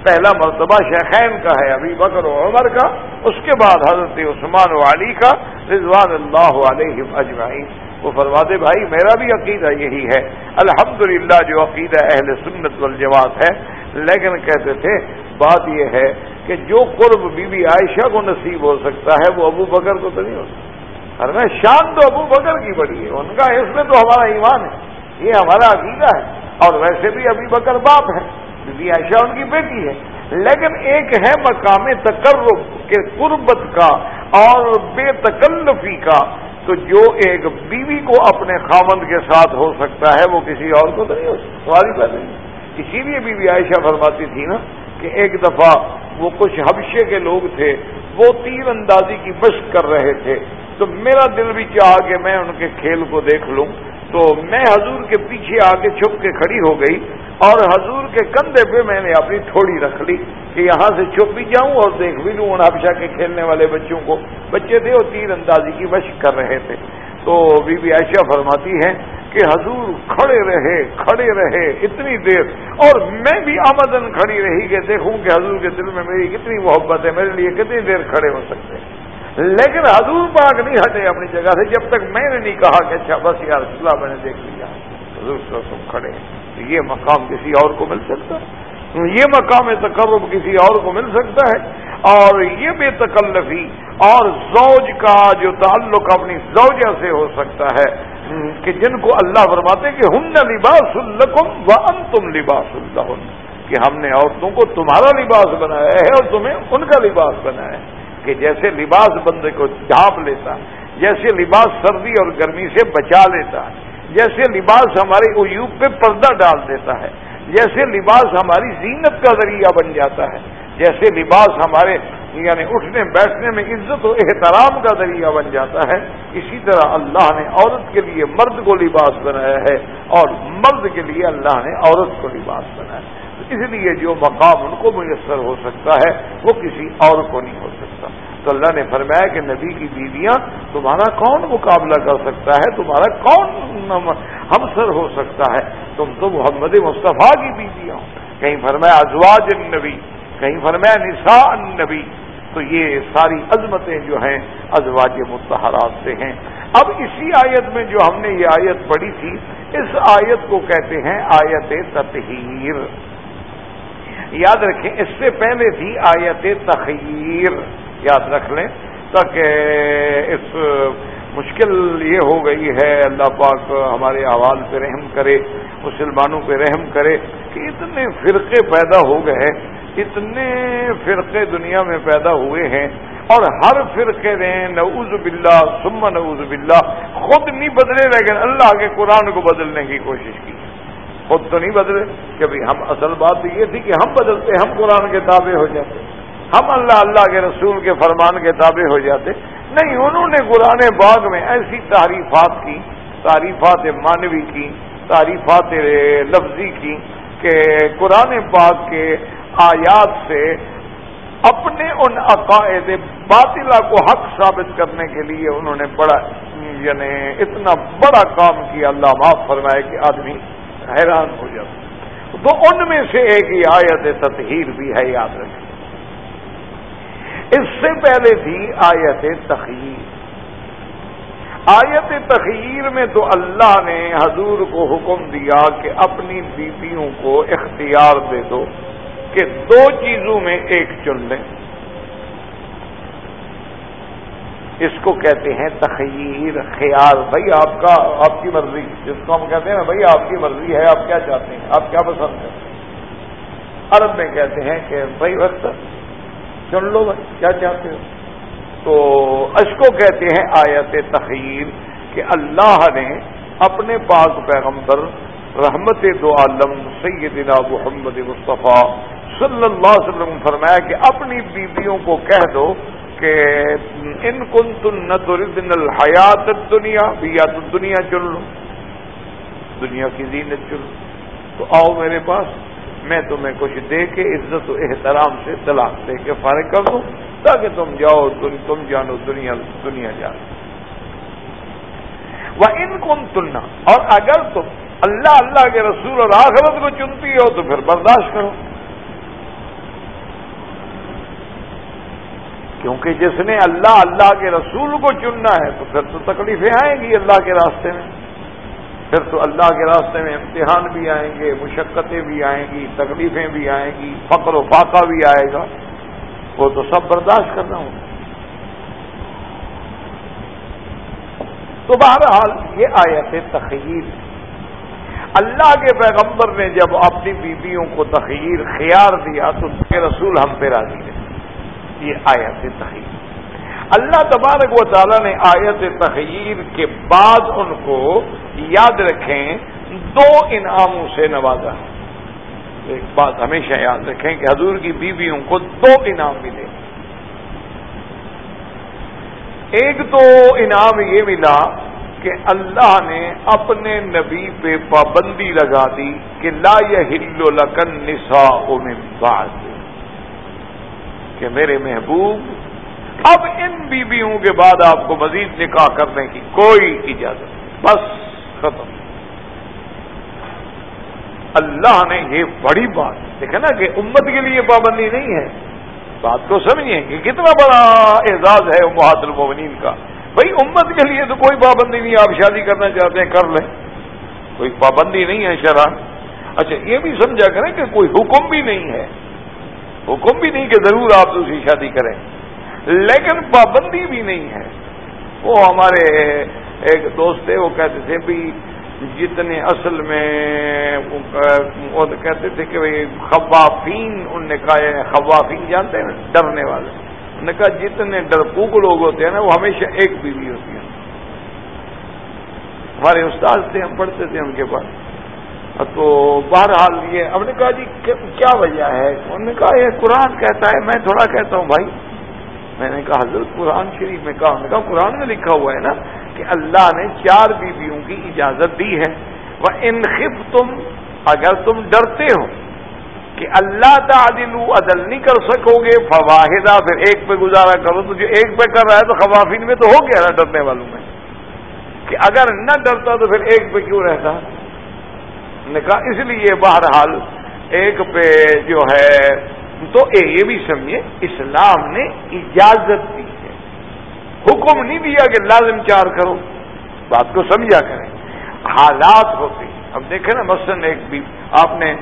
پہلا مرتبہ شیخین کا ہے ابھی بکر و عمر کا، اس کے بعد حضرت عثمان و علی کا، رضوان اللہ علیہ اجمعین۔ وہ فرماتے بھائی، میرا بھی عقیدہ یہی ہے۔ الحمدللہ، جو عقیدہ اہل سنت والجماعت ہے۔ لیکن کہتے تھے، بات یہ ہے کہ جو قرب بی بی عائشہ کو نصیب ہو سکتا ہے، وہ ابو بکر کو تو نہیں ہو سکتا۔ ارے میں شان تو ابو بکر کی بڑی ہے۔ ان کا اس میں تو ہمارا ایمان ہے۔ یہ ہمارا عقیدہ ہے۔ اور ویسے بھی ابھی بکر باپ ہے بی عائشہ ان کی بیٹی ہے۔ لیکن ایک ہے مقام تقرب کے قربت کا اور بے تکلفی کا۔ تو جو ایک بیوی کو اپنے خامند کے ساتھ ہو سکتا ہے، وہ کسی اور کو تو نہیں ہو سکتا۔ سواری پیدا نہیں۔ اسی لیے بی بی عائشہ فرماتی تھی نا کہ ایک دفعہ وہ کچھ حبشے کے لوگ تھے، وہ تیر اندازی کی مشق کر رہے تھے۔ تو میرا دل بھی چاہا کہ میں ان کے کھیل کو دیکھ لوں۔ تو میں حضور کے پیچھے آ کے چھپ کے کھڑی ہو گئی اور حضور کے کندھے پہ میں نے اپنی تھوڑی رکھ لی کہ یہاں سے چھپ بھی جاؤں اور دیکھ بھی لوں حبشہ کے کھیلنے والے بچوں کو۔ بچے تھے وہ تیر اندازی کی مشق کر رہے تھے۔ تو بی بی عائشہ فرماتی ہیں کہ حضور کھڑے رہے کھڑے رہے اتنی دیر۔ اور میں بھی آمدن کھڑی رہی کہ دیکھوں کہ حضور کے دل میں میری کتنی محبت ہے، میرے لیے کتنی دیر کھڑے ہو سکتے ہیں۔ لیکن حضور پاک نہیں ہٹے اپنی جگہ سے، جب تک میں نے نہیں کہا کہ اچھا بس یار اللہ، میں نے دیکھ لیا۔ حضور سے تم کھڑے۔ یہ مقام کسی اور کو مل سکتا یہ مقام تقرب کسی اور کو مل سکتا ہے۔ اور یہ بے تکلفی اور زوج کا جو تعلق اپنی زوجہ سے ہو سکتا ہے، کہ جن کو اللہ فرماتے کہ ہم نہ لباس الکم و ان تم لباس اللہ کہ ہم نے عورتوں کو تمہارا لباس بنایا ہے اور تمہیں ان کا لباس بنایا ہے۔ کہ جیسے لباس بندے کو ڈھانپ لیتا، جیسے لباس سردی اور گرمی سے بچا لیتا ہے جیسے لباس ہمارے عیوب پہ پردہ ڈال دیتا ہے، جیسے لباس ہماری زینت کا ذریعہ بن جاتا ہے، جیسے لباس ہمارے یعنی اٹھنے بیٹھنے میں عزت و احترام کا ذریعہ بن جاتا ہے، اسی طرح اللہ نے عورت کے لیے مرد کو لباس بنایا ہے اور مرد کے لیے اللہ نے عورت کو لباس بنایا ہے۔ اس لیے جو مقام ان کو میسر ہو سکتا ہے، وہ کسی اور کو نہیں ہو سکتا۔ تو اللہ نے فرمایا کہ نبی کی بیویاں، تمہارا کون مقابلہ کر سکتا ہے؟ تمہارا کون ہمسر ہو سکتا ہے؟ تم تو محمد مصطفیٰ کی بیویاں کہیں فرمایا ازواج النبی، کہیں فرمایا نساء النبی۔ تو یہ ساری عظمتیں جو ہیں، ازواج متحرات سے ہیں۔ اب اسی آیت میں جو ہم نے یہ آیت پڑھی تھی، اس آیت کو کہتے ہیں آیت تطہیر۔ یاد رکھیں، اس سے پہلے تھی آیت تخیر یاد رکھ لیں، تاکہ اس مشکل یہ ہو گئی ہے، اللہ پاک ہمارے احوال پہ رحم کرے، مسلمانوں پہ رحم کرے، کہ اتنے فرقے پیدا ہو گئے اتنے فرقے دنیا میں پیدا ہوئے ہیں، اور ہر فرقے نے نعوذ باللہ ثم نعوذ باللہ خود نہیں بدلے لیکن اللہ کے قرآن کو بدلنے کی کوشش کی۔ خود تو نہیں بدلے کہ ہم اصل بات تو یہ تھی کہ ہم بدلتے، ہم قرآن کے تابع ہو جاتے۔ ہم اللہ اللہ کے رسول کے فرمان کے تابع ہو جاتے۔ نہیں، انہوں نے قرآن باغ میں ایسی تعریفات کی، تعریفات مانوی کی، تعریفات لفظی کی کہ قرآن باغ کے آیات سے اپنے ان عقائد باطلا کو حق ثابت کرنے کے لیے انہوں نے بڑا یعنی اتنا بڑا کام کیا۔ اللہ معاف فرمائے کہ آدمی حیران ہو جاتا تو ان میں سے ایک ہی آیت تطہیر بھی ہے، یاد رکھیں۔ اس سے پہلے تھی آیت تخیر آیت تخیر میں تو اللہ نے حضور کو حکم دیا کہ اپنی بیویوں کو اختیار دے دو کہ دو چیزوں میں ایک چن لیں۔ اس کو کہتے ہیں تخیر خیال، بھائی آپ کا، آپ کی مرضی، جس کو ہم کہتے ہیں نا بھائی آپ کی مرضی ہے، آپ کیا چاہتے ہیں، آپ کیا پسند کرتے ہیں؟ عرب میں کہتے ہیں کہ بھائی وقت، چن لو بھائی، کیا چاہتے ہو؟ تو اشکو کہتے ہیں آیت تخیر کہ اللہ نے اپنے پاک پیغمبر، رحمت دو عالم، سیدنا محمد مصطفیٰ صلی اللہ علیہ وسلم، فرمایا کہ اپنی بیویوں کو کہہ دو کہ ان کن تن نہ الحیات دنیا بھی یا دنیا چن لو۔ دنیا کی زینت چن لو۔ تو آؤ میرے پاس، میں تمہیں کچھ دے کے عزت و احترام سے طلاق دے کے فارغ کر دوں، تاکہ تم جاؤ، تم جانو دنیا دنیا جانو وہ ان کن تننا اور اگر تم اللہ اللہ کے رسول اور آخرت کو چنتی ہو تو پھر برداشت کرو۔ کیونکہ جس نے اللہ اللہ کے رسول کو چننا ہے تو پھر تو تکلیفیں آئیں گی اللہ کے راستے میں۔ پھر تو اللہ کے راستے میں امتحان بھی آئیں گے، مشقتیں بھی آئیں گی، تکلیفیں بھی آئیں گی، فقر و فاقہ بھی آئے گا۔ وہ تو سب برداشت کرنا ہوگا تو بہرحال یہ آیت تخیر اللہ کے پیغمبر نے جب اپنی بیویوں کو تخیر خیار دیا تو اس کے رسول ہم پہ راضی رہے یہ آیت تخیر اللہ تبارک و تعالیٰ نے آیت تخیر کے بعد ان کو یاد رکھیں، دو انعاموں سے نوازا۔ ہے ایک بات ہمیشہ یاد رکھیں کہ حضور کی بیویوں کو دو انعام ملے۔ ایک تو انعام یہ ملا کہ اللہ نے اپنے نبی پہ پابندی لگا دی کہ لا ہلو لکن نسا بعد۔ کہ میرے محبوب، اب ان بیویوں کے بعد آپ کو مزید نکاح کرنے کی کوئی اجازت بس ختم۔ اللہ نے یہ بڑی بات دیکھا نا کہ امت کے لیے پابندی نہیں ہے۔ بات کو سمجھیں کہ کتنا بڑا اعزاز ہے محاد المومنین کا۔ بھائی، امت کے لیے تو کوئی پابندی نہیں، آپ شادی کرنا چاہتے ہیں، کر لیں۔ کوئی پابندی نہیں ہے شرح اچھا یہ بھی سمجھا کریں کہ کوئی حکم بھی نہیں ہے۔ حکم بھی نہیں کہ ضرور آپ دوسری شادی کریں۔ لیکن پابندی بھی نہیں ہے۔ وہ ہمارے ایک دوست تھے، وہ کہتے تھے بھی جتنے اصل میں وہ کہتے تھے کہ بھائی، خوافین ان نے کہا یعنی خوافین جانتے ہیں نا، ڈرنے والے۔ انہوں نے کہا، جتنے ڈرپوک لوگ ہوتے ہیں نا، وہ ہمیشہ ایک بیوی ہوتی ہے ہمارے استاد تھے، ہم پڑھتے تھے ان کے پاس۔ تو بہرحال یہ ہم نے کہا جی کیا وجہ ہے؟ انہوں نے کہا، یہ قرآن کہتا ہے، میں تھوڑا کہتا ہوں بھائی۔ میں نے کہا، حضرت قرآن شریف میں کہا نے کہا، قرآن میں لکھا ہوا ہے نا کہ اللہ نے چار بیویوں کی اجازت دی ہے۔ وہ انخب تم اگر تم ڈرتے ہو کہ اللہ تعدل عدل نہیں کر سکو گے فواہدہ پھر ایک پہ گزارا کرو۔ تو جو ایک پہ کر رہا ہے تو خوافین میں تو ہو گیا نا ڈرنے والوں میں۔ کہ اگر نہ ڈرتا تو پھر ایک پہ کیوں رہتا؟ نے کہا، اس لیے بہرحال ایک پہ جو ہے، تو یہ بھی سمجھے اسلام نے اجازت دی ہے۔ حکم نہیں دیا کہ لازم چار کرو۔ بات کو سمجھا کریں۔ حالات ہوتے اب دیکھیں نا، مثلاً ایک بھی آپ نے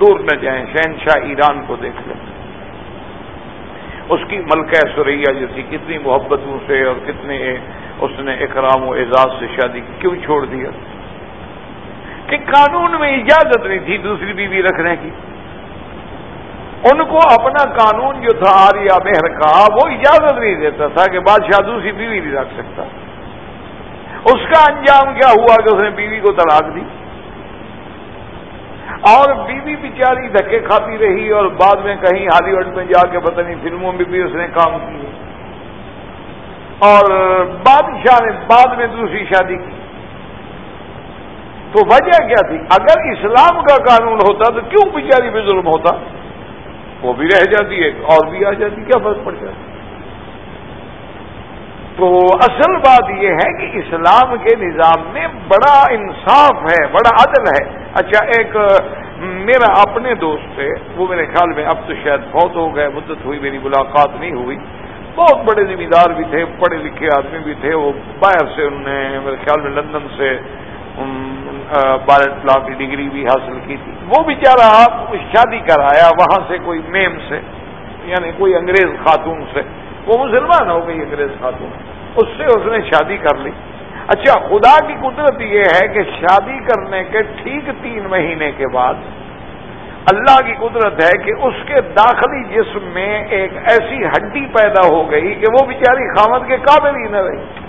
دور نہ جائیں، شہنشاہ ایران کو دیکھ لیں۔ اس کی ملکہ سریا جو تھی، کتنی محبتوں سے اور کتنے اس نے اکرام و اعزاز سے شادی کیوں چھوڑ دیا؟ کہ قانون میں اجازت نہیں تھی دوسری بیوی رکھنے کی۔ ان کو اپنا قانون جو تھا آریا مہر کا، وہ اجازت نہیں دیتا تھا کہ بادشاہ دوسری بیوی نہیں رکھ سکتا۔ اس کا انجام کیا ہوا کہ اس نے بیوی کو طلاق دی؟ اور بیوی بیچاری دھکے کھاتی رہی اور بعد میں کہیں ہالی ووڈ میں جا کے پتہ نہیں فلموں میں بھی اس نے کام کیے۔ اور بادشاہ نے بعد میں دوسری شادی کی۔ تو وجہ کیا تھی؟ اگر اسلام کا قانون ہوتا تو کیوں بیچاری پہ ظلم ہوتا؟ وہ بھی رہ جاتی ہے، اور بھی آ جاتی، کیا فرق پڑ جاتا تو اصل بات یہ ہے کہ اسلام کے نظام میں بڑا انصاف ہے، بڑا عدل ہے۔ اچھا ایک، میرا اپنے دوست تھے، وہ میرے خیال میں اب تو شاید بہت ہو گئے، مدت ہوئی، میری ملاقات نہیں ہوئی۔ بہت بڑے ذمہ دار بھی تھے، پڑھے لکھے آدمی بھی تھے، وہ باہر سے انہوں نے میرے خیال میں لندن سے بارٹ لا کی ڈگری بھی حاصل کی تھی۔ وہ بیچارہ آپ شادی کرایا وہاں سے کوئی میم سے یعنی کوئی انگریز خاتون سے۔ وہ مسلمان ہو گئی انگریز خاتون۔ اس سے اس نے شادی کر لی۔ اچھا خدا کی قدرت یہ ہے کہ شادی کرنے کے ٹھیک تین مہینے کے بعد اللہ کی قدرت ہے کہ اس کے داخلی جسم میں ایک ایسی ہڈی پیدا ہو گئی کہ وہ بیچاری خامد کے قابل ہی نہ رہی۔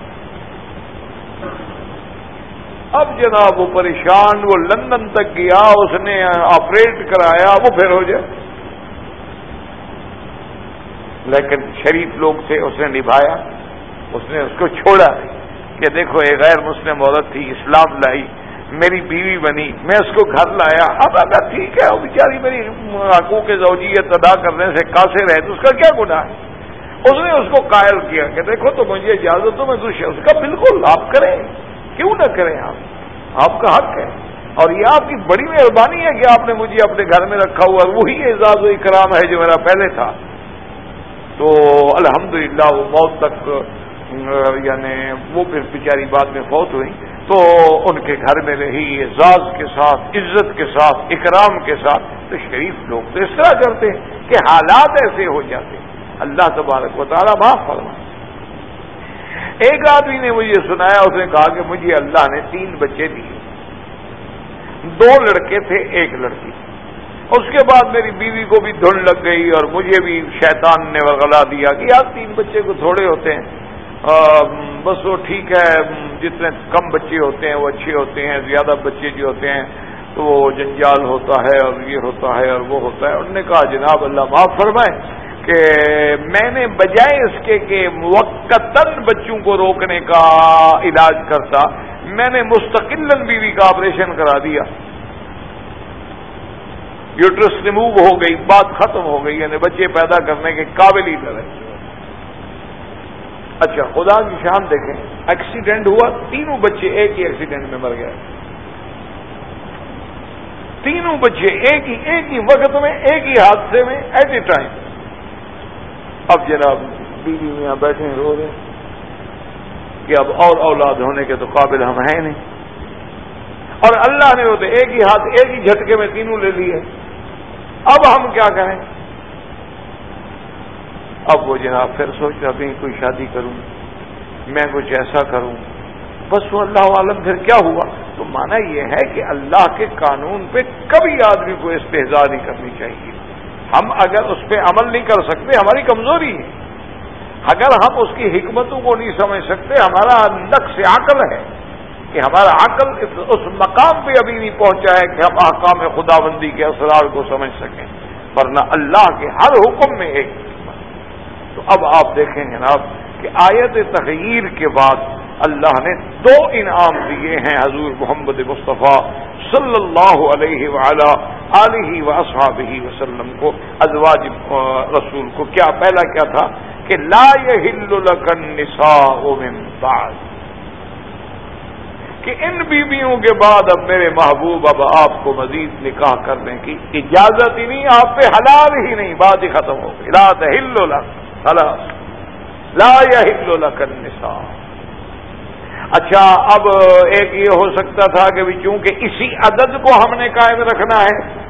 اب جناب وہ پریشان، وہ لندن تک گیا، اس نے آپریٹ کرایا، وہ پھر ہو جائے۔ لیکن شریف لوگ تھے، اس نے نبھایا، اس نے اس کو چھوڑا۔ کہ دیکھو ایک غیر مسلم عورت تھی، اسلام لائی، میری بیوی بنی، میں اس کو گھر لایا۔ اب اگر ٹھیک ہے وہ بیچاری میری حقوق کے زوجیت ادا کرنے سے قاصر ہے، تو اس کا کیا گناہ ہے؟ اس نے اس کو قائل کیا کہ دیکھو، تو مجھے اجازت تو میں دوسرے اس کا بالکل آپ کریں کیوں نہ کریں آپ؟ آپ کا حق ہے۔ اور یہ آپ کی بڑی مہربانی ہے کہ آپ نے مجھے اپنے گھر میں رکھا ہوا وہی اعزاز و اکرام ہے جو میرا پہلے تھا۔ تو الحمدللہ وہ موت تک یعنی وہ پھر بیچاری بعد میں فوت ہوئی۔ تو ان کے گھر میں رہی اعزاز کے ساتھ، عزت کے ساتھ، اکرام کے ساتھ تو شریف لوگ تو اس طرح کرتے ہیں کہ حالات ایسے ہو جاتے ہیں۔ اللہ تبارک و تعالیٰ معاف فرما ایک آدمی نے مجھے سنایا، اس نے کہا کہ مجھے اللہ نے تین بچے دیے۔ دو لڑکے تھے، ایک لڑکی۔ اس کے بعد میری بیوی کو بھی دھن لگ گئی اور مجھے بھی شیطان نے وغلا دیا کہ یار تین بچے کو تھوڑے ہوتے ہیں۔ بس وہ ٹھیک ہے، جتنے کم بچے ہوتے ہیں وہ اچھے ہوتے ہیں، زیادہ بچے جو ہوتے ہیں تو وہ جنجال ہوتا ہے اور یہ ہوتا ہے اور وہ ہوتا ہے۔ انہوں نے کہا، جناب اللہ معاف فرمائے۔ کہ میں نے بجائے اس کے کہ وقتاً بچوں کو روکنے کا علاج کرتا، میں نے مستقل بیوی کا آپریشن کرا دیا۔ یوٹرس ریموو ہو گئی، بات ختم ہو گئی یعنی بچے پیدا کرنے کے قابل ہی نہ اچھا خدا کی شان دیکھیں ایکسیڈنٹ ہوا، تینوں بچے ایک ہی ایکسیڈنٹ میں مر گئے۔ تینوں بچے ایک ہی ایک ہی وقت میں، ایک ہی حادثے میں ایٹ اے ٹائم اب جناب بیوی میں یہاں بیٹھے ہیں، رو رہے کہ اب اور اولاد ہونے کے تو قابل ہم ہیں نہیں۔ اور اللہ نے ہوتے ایک ہی ہاتھ، ایک ہی جھٹکے میں تینوں لے لیے۔ اب ہم کیا کریں؟ اب وہ جناب پھر سوچ رہا کہیں کوئی شادی کروں، میں کچھ ایسا کروں۔ بس وہ اللہ عالم، پھر کیا ہوا؟ تو مانا یہ ہے کہ اللہ کے قانون پہ کبھی آدمی کو استحضا نہیں کرنی چاہیے۔ ہم اگر اس پہ عمل نہیں کر سکتے، ہماری کمزوری ہے۔ اگر ہم اس کی حکمتوں کو نہیں سمجھ سکتے، ہمارا نقص عقل ہے کہ ہمارا عقل اس مقام پہ ابھی نہیں پہنچا ہے کہ ہم احکام خدا بندی کے اسرار کو سمجھ سکیں۔ ورنہ اللہ کے ہر حکم میں ایک۔ تو اب آپ دیکھیں جناب کہ آیت تغیر کے بعد اللہ نے دو انعام دیے ہیں حضور محمد مصطفیٰ صلی اللہ علیہ وعلا علیہ و اصحابہ وسلم کو، ازواج رسول کو۔ کیا پہلا کیا تھا؟ کہ لا النساء من بعد۔ کہ ان بیویوں کے بعد اب میرے محبوب، اب آپ کو مزید نکاح کرنے کی اجازت ہی نہیں، آپ پہ حلال ہی نہیں بات ہی ختم ہو گئی۔ لا تحل لک لا یا النساء۔ اچھا اب ایک یہ ہو سکتا تھا کہ چونکہ اسی عدد کو ہم نے قائم رکھنا ہے۔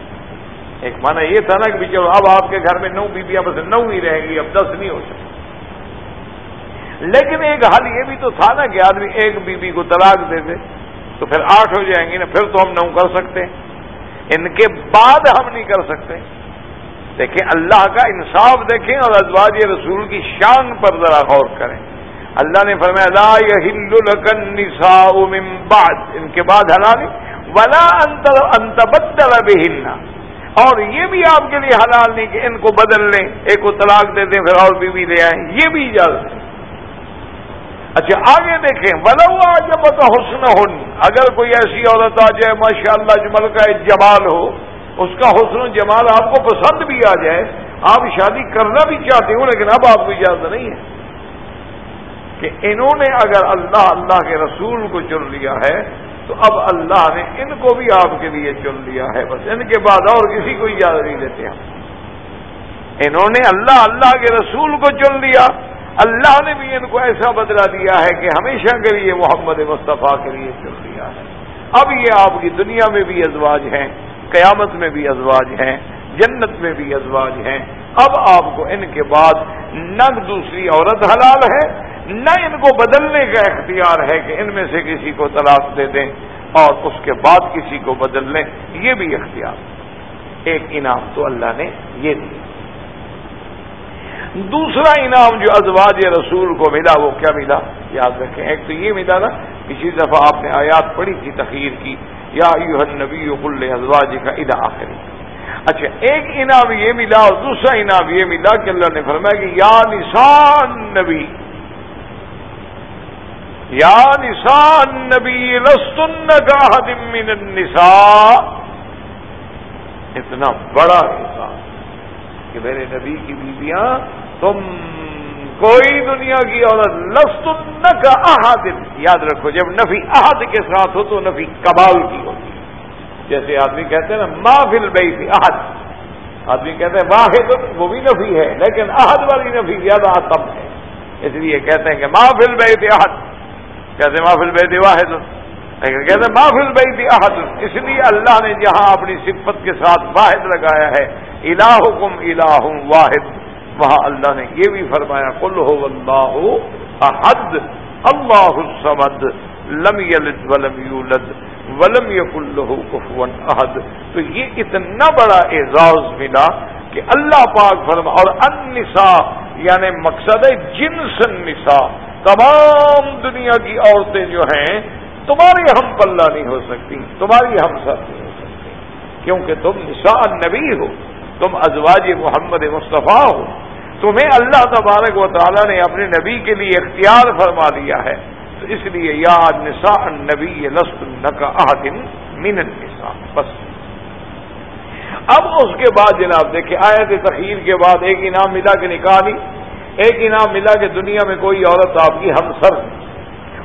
ایک مانا یہ تھا نا کہ چلو، اب آپ کے گھر میں نو بیویاں، بس نو ہی رہیں گی اب دس نہیں ہو سکتی۔ لیکن ایک حل یہ بھی تو تھا نا کہ آدمی ایک بیوی کو طلاق دے دے، تو پھر آٹھ ہو جائیں گی نا، پھر تو ہم نو کر سکتے۔ ہیں ان کے بعد ہم نہیں کر سکتے۔ دیکھیں، اللہ کا انصاف دیکھیں اور ازواج رسول کی شان پر ذرا غور کریں۔ اللہ نے فرمایا، لا يحل النساء من بعد. ان کے بعد حلال ولا انت بدل بهن. اور یہ بھی آپ کے لیے حلال نہیں کہ ان کو بدل لیں. ایک کو طلاق دے دیں، پھر اور بیوی لے آئیں. یہ بھی اجازت ہے. اچھا آگے دیکھیں. ولو جب حسن ہن اگر کوئی ایسی عورت آ جائے ماشاء اللہ جمل کا جمال ہو، اس کا حسن و جمال آپ کو پسند بھی آ جائے. آپ شادی کرنا بھی چاہتے ہو، لیکن اب آپ کو اجازت نہیں ہے. کہ انہوں نے اگر اللہ اللہ کے رسول کو چن لیا ہے، تو اب اللہ نے ان کو بھی آپ کے لیے چن لیا ہے۔ بس ان کے بعد اور کسی کو اجازت نہیں دیتے ہم۔ انہوں نے اللہ اللہ کے رسول کو چن لیا۔ اللہ نے بھی ان کو ایسا بدلا دیا ہے کہ ہمیشہ کے لیے محمد مصطفیٰ کے لیے چن لیا ہے۔ اب یہ آپ کی دنیا میں بھی ازواج ہیں، قیامت میں بھی ازواج ہیں۔ جنت میں بھی ازواج ہیں۔ اب آپ کو ان کے بعد نہ دوسری عورت حلال ہے، نہ ان کو بدلنے کا اختیار ہے کہ ان میں سے کسی کو طلاق دے دیں اور اس کے بعد کسی کو بدل لیں۔ یہ بھی اختیار۔ ایک انعام تو اللہ نے یہ دیا۔ دوسرا انعام جو ازواج رسول کو ملا، وہ کیا ملا؟ یاد رکھیں، ایک تو یہ ملا نا، پچھلی دفعہ آپ نے آیات پڑھی تھی تخیر کی، یا نبی کل ازواج کا ادا آخری اچھا ایک انعام یہ ملا اور دوسرا انعام یہ ملا کہ اللہ نے فرمایا کہ یا نسان نبی، یا نسان نبی رستن کا من النساء۔ اتنا بڑا نسان کہ میرے نبی کی بیویاں، تم کوئی دنیا کی عورت لفظ کا احد یاد رکھو جب نفی احد کے ساتھ ہو تو نفی کبال کی ہوتی ہے۔ جیسے آدمی کہتے ہیں نا محفل بئی تھی احد۔ آدمی کہتے ہیں واحد، وہ بھی نفی ہے، لیکن احد والی نفی زیادہ کم ہے۔ اس لیے کہتے ہیں کہ محفل بئی تھی احد۔ کہتے ہیں محفل بئی تھی واحد۔ لیکن کہتے ہیں محفل بئی تھی احد۔ اس لیے اللہ نے جہاں اپنی صفت کے ساتھ واحد لگایا ہے، الہکم الہ واحد۔ وہاں اللہ نے یہ بھی فرمایا کل ہو اللہ احد، اللہ السمد لم یلد ولم یولد ولم یق اللہ کفون احد تو یہ اتنا بڑا اعزاز ملا کہ اللہ پاک فرما اور النساء یعنی مقصد ہے جنس النساء، تمام دنیا کی عورتیں جو ہیں، تمہاری ہم پلہ نہیں ہو سکتی، تمہاری ہم سب نہیں ہو سکتی۔ کیونکہ تم نساء نبی ہو، تم ازواج محمد مصطفیٰ ہو۔ تمہیں اللہ تبارک و تعالیٰ نے اپنے نبی کے لیے اختیار فرما دیا ہے۔ تو اس لیے یاد نسا نبی لست نقن من النساء. بس. اب اس کے بعد جناب دیکھیں، آیت تخیر کے بعد ایک انعام ملا کہ نکالی ایک انعام ملا کہ دنیا میں کوئی عورت آپ کی ہم سر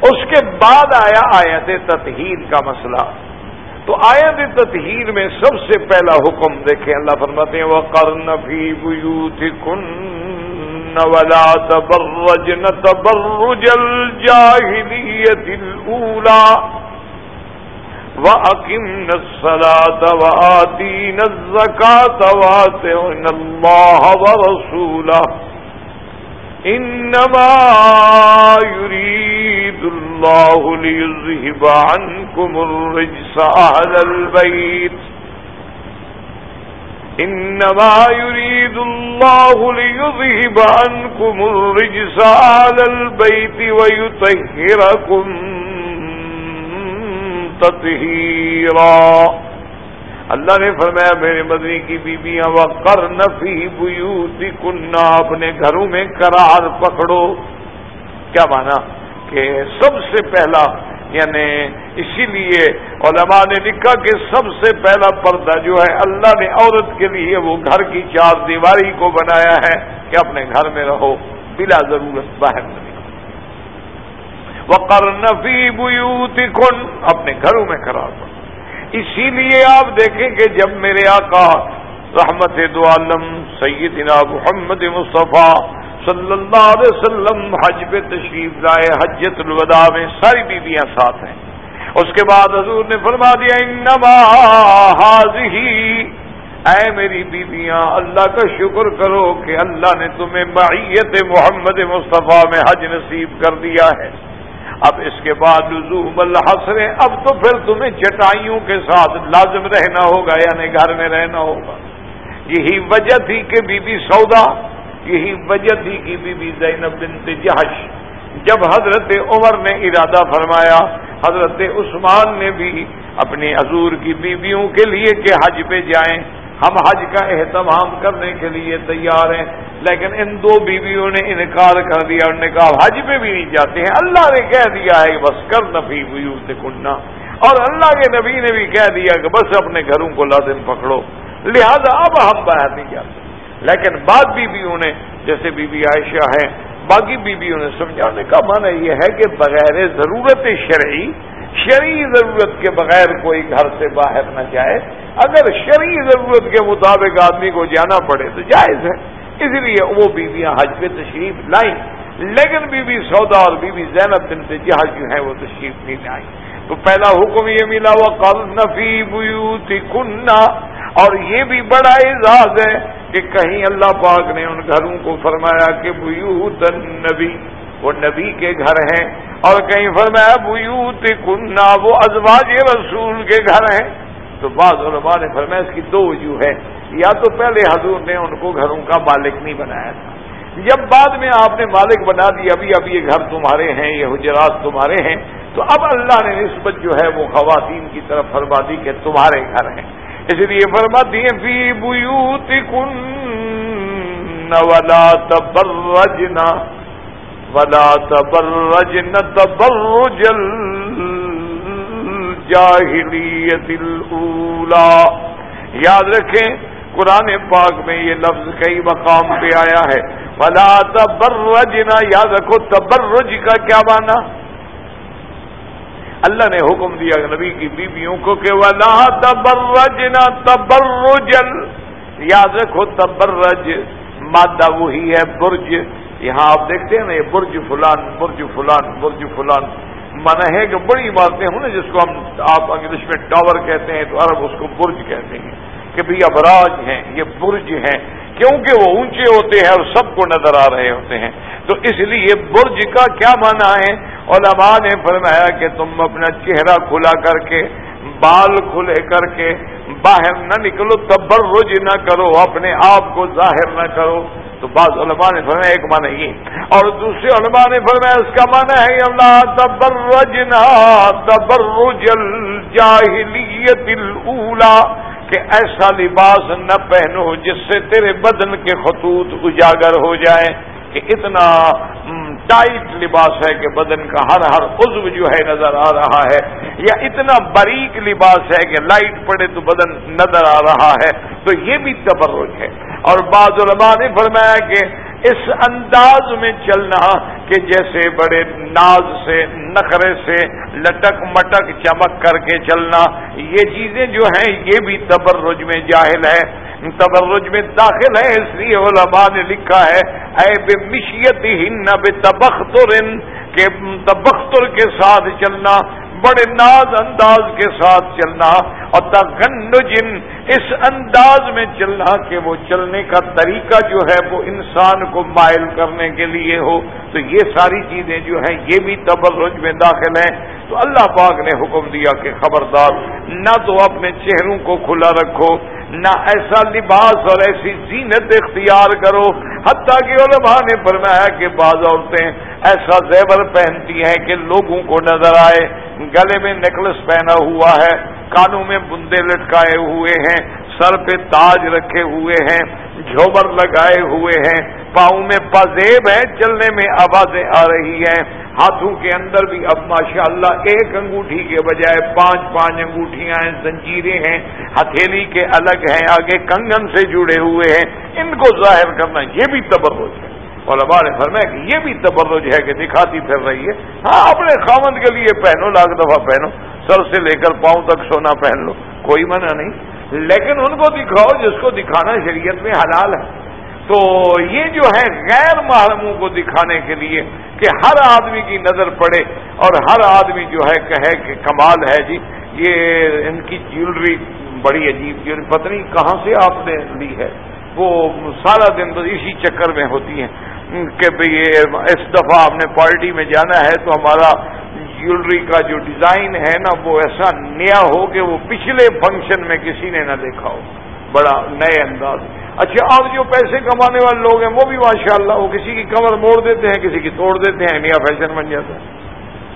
اس کے بعد آیا آیت تطہیر کا مسئلہ. تو آیت تطہیر میں سب سے پہلا حکم دیکھیں، اللہ فرماتے ہیں وہ کرن بھی کن ولا تبرجن تبرج الجاهلية الأولى وأقمنا الصلاة وآتينا الزكاة وآتينا الله ورسوله إنما يريد الله ليذهب عنكم الرجس أهل البيت إنما يريد الله ليذهب عنكم الرجس على البيت ويطهركم تطهيرا اللہ نے فرمایا میرے مدنی کی بیویاں وہ کر نفی بوتی کنہ اپنے گھروں میں قرار پکڑو۔ کیا مانا کہ سب سے پہلا یعنی اسی لیے علماء نے لکھا کہ سب سے پہلا پردہ جو ہے، اللہ نے عورت کے لیے وہ گھر کی چار دیواری کو بنایا ہے کہ اپنے گھر میں رہو، بلا ضرورت باہر نہ نکلو۔ وہ کرنفی بوت کن اپنے گھروں میں کرا دو۔ اسی لیے آپ دیکھیں کہ جب میرے آقا رحمت دو عالم سیدنا محمد مصطفیٰ صلی اللہ علیہ وسلم حج پہ تشریف لائے، حجت الوداع میں ساری بیویاں ساتھ ہیں۔ اس کے بعد حضور نے فرما دیا، انما حاضی اے میری بیویاں، اللہ کا شکر کرو کہ اللہ نے تمہیں معیت محمد مصطفیٰ میں حج نصیب کر دیا ہے۔ اب اس کے بعد لزوم الحسر اب تو پھر تمہیں چٹائیوں کے ساتھ لازم رہنا ہوگا یعنی گھر میں رہنا ہوگا۔ یہی وجہ تھی کہ بی بی سودا یہی وجہ تھی کہ بی بی زینب بنت جہش، جب حضرت عمر نے ارادہ فرمایا، حضرت عثمان نے بھی اپنے حضور کی بیویوں کے لیے کہ حج پہ جائیں۔ ہم حج کا اہتمام کرنے کے لیے تیار ہیں، لیکن ان دو بیویوں نے انکار کر دیا انہوں نے کہا، حج پہ بھی نہیں جاتے ہیں۔ اللہ نے کہہ دیا ہے، بس کر نفی بیو سے اور اللہ کے نبی نے بھی کہہ دیا کہ بس اپنے گھروں کو لازم پکڑو، لہذا اب ہم باہر نہیں جاتے لیکن بعد بیویوں نے، جیسے بی بی عائشہ ہے باقی بیویوں نے سمجھانے کا معنی یہ ہے کہ بغیر ضرورت شرعی شرعی ضرورت کے بغیر کوئی گھر سے باہر نہ جائے۔ اگر شرعی ضرورت کے مطابق آدمی کو جانا پڑے تو جائز ہے۔ اس لیے وہ بیویاں حج پہ تشریف لائیں۔ لیکن بی بی سودا اور بی بی زینب بن سے جہاز جو ہیں وہ تشریف نہیں آئی تو پہلا حکم یہ ملا وہ کل نفی بوتی کنہ اور یہ بھی بڑا اعزاز ہے کہ کہیں اللہ پاک نے ان گھروں کو فرمایا کہ بیوت نبی، وہ نبی کے گھر ہیں۔ اور کہیں فرمایا بیوت کنہ وہ ازواج رسول کے گھر ہیں۔ تو بعض علماء نے فرمایا اس کی دو وجوہ ہے یا تو پہلے حضور نے ان کو گھروں کا مالک نہیں بنایا تھا۔ جب بعد میں آپ نے مالک بنا دی ابھی اب یہ گھر تمہارے ہیں، یہ حجرات تمہارے ہیں، تو اب اللہ نے نسبت جو ہے وہ خواتین کی طرف فرما دی کہ تمہارے گھر ہیں۔ اس لیے فرما دیے فی بیوت کن ولا تبرجنا ولا تبرجن تبرج الجاہلیت الاولا یاد رکھیں، قرآن پاک میں یہ لفظ کئی مقام پہ آیا ہے۔ فلا تبرجنا یاد رکھو، تبرج کا کیا مانا اللہ نے حکم دیا نبی کی بیویوں کو کہ ولا تبرجنا تبرجل یاد رکھو، تبرج مادہ وہی ہے، برج۔ یہاں آپ دیکھتے ہیں نا، یہ برج فلان برج فلان برج فلان۔ من ہے کہ بڑی عمارتیں ہوں نا، جس کو ہم آپ انگلش میں ٹاور کہتے ہیں، تو عرب اس کو برج کہتے ہیں۔ کہ ابراج ہیں، یہ برج ہیں، کیونکہ وہ اونچے ہوتے ہیں اور سب کو نظر آ رہے ہوتے ہیں۔ تو اس لیے برج کا کیا مانا ہے؟ علماء نے فرمایا کہ تم اپنا چہرہ کھلا کر کے، بال کھلے کر کے، باہر نہ نکلو، تبرج نہ کرو، اپنے آپ کو ظاہر نہ کرو۔ تو بعض علماء نے فرمایا ایک معنی یہ۔ اور دوسرے علماء نے فرمایا اس کا معنی ہے اللہ تبرجنا تبرج الجاہلیت الاولا کہ ایسا لباس نہ پہنو جس سے تیرے بدن کے خطوط اجاگر ہو جائے کہ اتنا ٹائٹ لباس ہے کہ بدن کا ہر ہر عزو جو ہے نظر آ رہا ہے، یا اتنا باریک لباس ہے کہ لائٹ پڑے تو بدن نظر آ رہا ہے۔ تو یہ بھی تبرج ہے۔ اور بعض علماء نے فرمایا کہ اس انداز میں چلنا کہ جیسے بڑے ناز سے، نخرے سے لٹک مٹک چمک کر کے چلنا، یہ چیزیں جو ہیں، یہ بھی تبرج میں جاہل ہے۔ تبرج میں داخل ہے، اس لیے علماء نے لکھا ہے، اے بے مشیت ہن بے تبختر کے تبختر کے ساتھ چلنا، بڑے ناز انداز کے ساتھ چلنا۔ اور تغنجن اس انداز میں چلنا کہ وہ چلنے کا طریقہ جو ہے وہ انسان کو مائل کرنے کے لیے ہو۔ تو یہ ساری چیزیں جو ہیں یہ بھی تبرج میں داخل ہیں۔ تو اللہ پاک نے حکم دیا کہ خبردار، نہ تو اپنے چہروں کو کھلا رکھو نہ ایسا لباس اور ایسی زینت اختیار کرو۔ حتیٰ کہ علماء نے فرمایا کہ بعض عورتیں ایسا زیور پہنتی ہیں کہ لوگوں کو نظر آئے۔ گلے میں نیکلس پہنا ہوا ہے، کانوں میں بندے لٹکائے ہوئے ہیں۔ سر پہ تاج رکھے ہوئے ہیں، جھوبر لگائے ہوئے ہیں۔ پاؤں میں پذیب ہے، چلنے میں آوازیں آ رہی ہیں۔ ہاتھوں کے اندر بھی اب ماشاءاللہ ایک انگوٹھی کے بجائے پانچ پانچ انگوٹھیاں ہیں، زنجیریں ہیں۔ ہتھیلی کے الگ ہیں، آگے کنگن سے جڑے ہوئے ہیں۔ ان کو ظاہر کرنا یہ بھی تبرج ہے۔ اور ہمارے فرمایا کہ یہ بھی تبرج ہے کہ دکھاتی پھر رہی ہے۔ ہاں اپنے خامند کے لیے پہنو، لاکھ دفعہ پہنو۔ سر سے لے کر پاؤں تک سونا پہن لو۔ کوئی منع نہیں۔ لیکن ان کو دکھاؤ جس کو دکھانا شریعت میں حلال ہے۔ تو یہ جو ہے غیر محرموں کو دکھانے کے لیے کہ ہر آدمی کی نظر پڑے اور ہر آدمی جو ہے کہے کہ کمال ہے جی یہ ان کی جیولری بڑی عجیب جیولری پتہ نہیں کہاں سے آپ نے لی ہے۔ وہ سارا دن تو اسی چکر میں ہوتی ہیں کہ بھئی اس دفعہ آپ نے پارٹی میں جانا ہے تو ہمارا جیولری کا جو ڈیزائن ہے نا، وہ ایسا نیا ہو کہ وہ پچھلے فنکشن میں کسی نے نہ دیکھا ہو، بڑا نئے انداز اچھا اب جو پیسے کمانے والے لوگ ہیں، وہ بھی ماشاء اللہ وہ کسی کی کمر موڑ دیتے ہیں، کسی کی توڑ دیتے ہیں، نیا فیشن بن جاتا ہے۔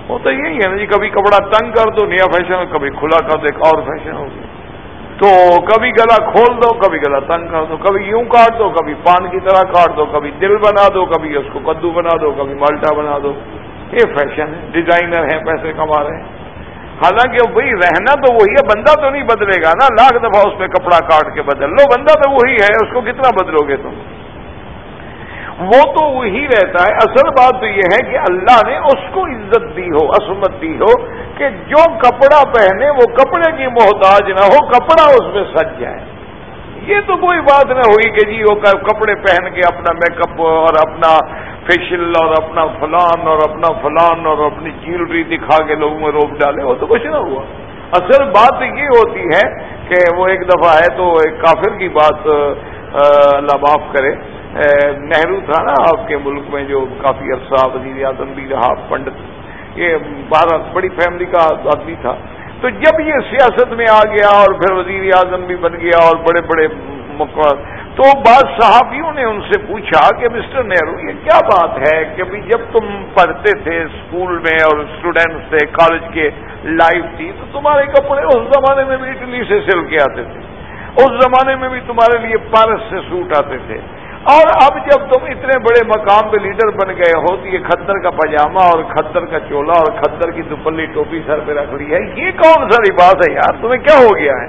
وہ تو یہی ہے نا جی کبھی کپڑا تنگ کر دو، نیا فیشن کبھی کھلا کر دو، ایک اور فیشن ہو گیا۔ تو کبھی گلا کھول دو، کبھی گلا تنگ کر دو، کبھی یوں کاٹ دو، کبھی پان کی طرح کاٹ دو، کبھی دل بنا دو، کبھی اس کو کدو بنا دو، کبھی مالٹا بنا دو۔ یہ فیشن ہے ڈیزائنر ہیں، پیسے کما رہے ہیں۔ حالانکہ وہی رہنا تو وہی ہے، بندہ تو نہیں بدلے گا نا۔ لاکھ دفعہ اس پہ کپڑا کاٹ کے بدل لو، بندہ تو وہی ہے، اس کو کتنا بدلو گے تم؟ وہ تو وہی رہتا ہے۔ اصل بات تو یہ ہے کہ اللہ نے اس کو عزت دی ہو، عصمت دی ہو کہ جو کپڑا پہنے وہ کپڑے کی محتاج نہ ہو، کپڑا اس میں سج جائے۔ یہ تو کوئی بات نہ ہوئی کہ جی وہ کپڑے پہن کے اپنا میک اپ اور اپنا فیشل اور اپنا فلان اور اپنا فلان اور اپنی جیولری دکھا کے لوگوں میں روپ ڈالے، وہ تو کچھ نہ ہوا۔ اصل بات یہ ہوتی ہے کہ وہ ایک دفعہ ہے تو ایک کافر کی بات اللہ معاف کرے۔ نہرو تھا نا آپ کے ملک میں جو کافی عرصہ وزیر اعظم بھی رہا، پنڈت۔ یہ بھارت بڑی فیملی کا آدمی تھا۔ تو جب یہ سیاست میں آ گیا اور پھر وزیر اعظم بھی بن گیا اور بڑے بڑے تو بعض صحافیوں نے ان سے پوچھا کہ مسٹر نہرو، یہ کیا بات ہے کہ بھی جب تم پڑھتے تھے اسکول میں اور اسٹوڈینٹس تھے کالج کے لائف تھی، تو تمہارے کپڑے اس زمانے میں بھی اٹلی سے سل کے آتے تھے، اس زمانے میں بھی تمہارے لیے پارس سے سوٹ آتے تھے۔ اور اب جب تم اتنے بڑے مقام پہ لیڈر بن گئے ہو تو یہ کھدر کا پاجامہ اور کھدر کا چولا اور کھدر کی دوپلی ٹوپی سر پہ رکھ لی ہے، یہ کون سا لباس ہے یار؟ تمہیں کیا ہو گیا ہے؟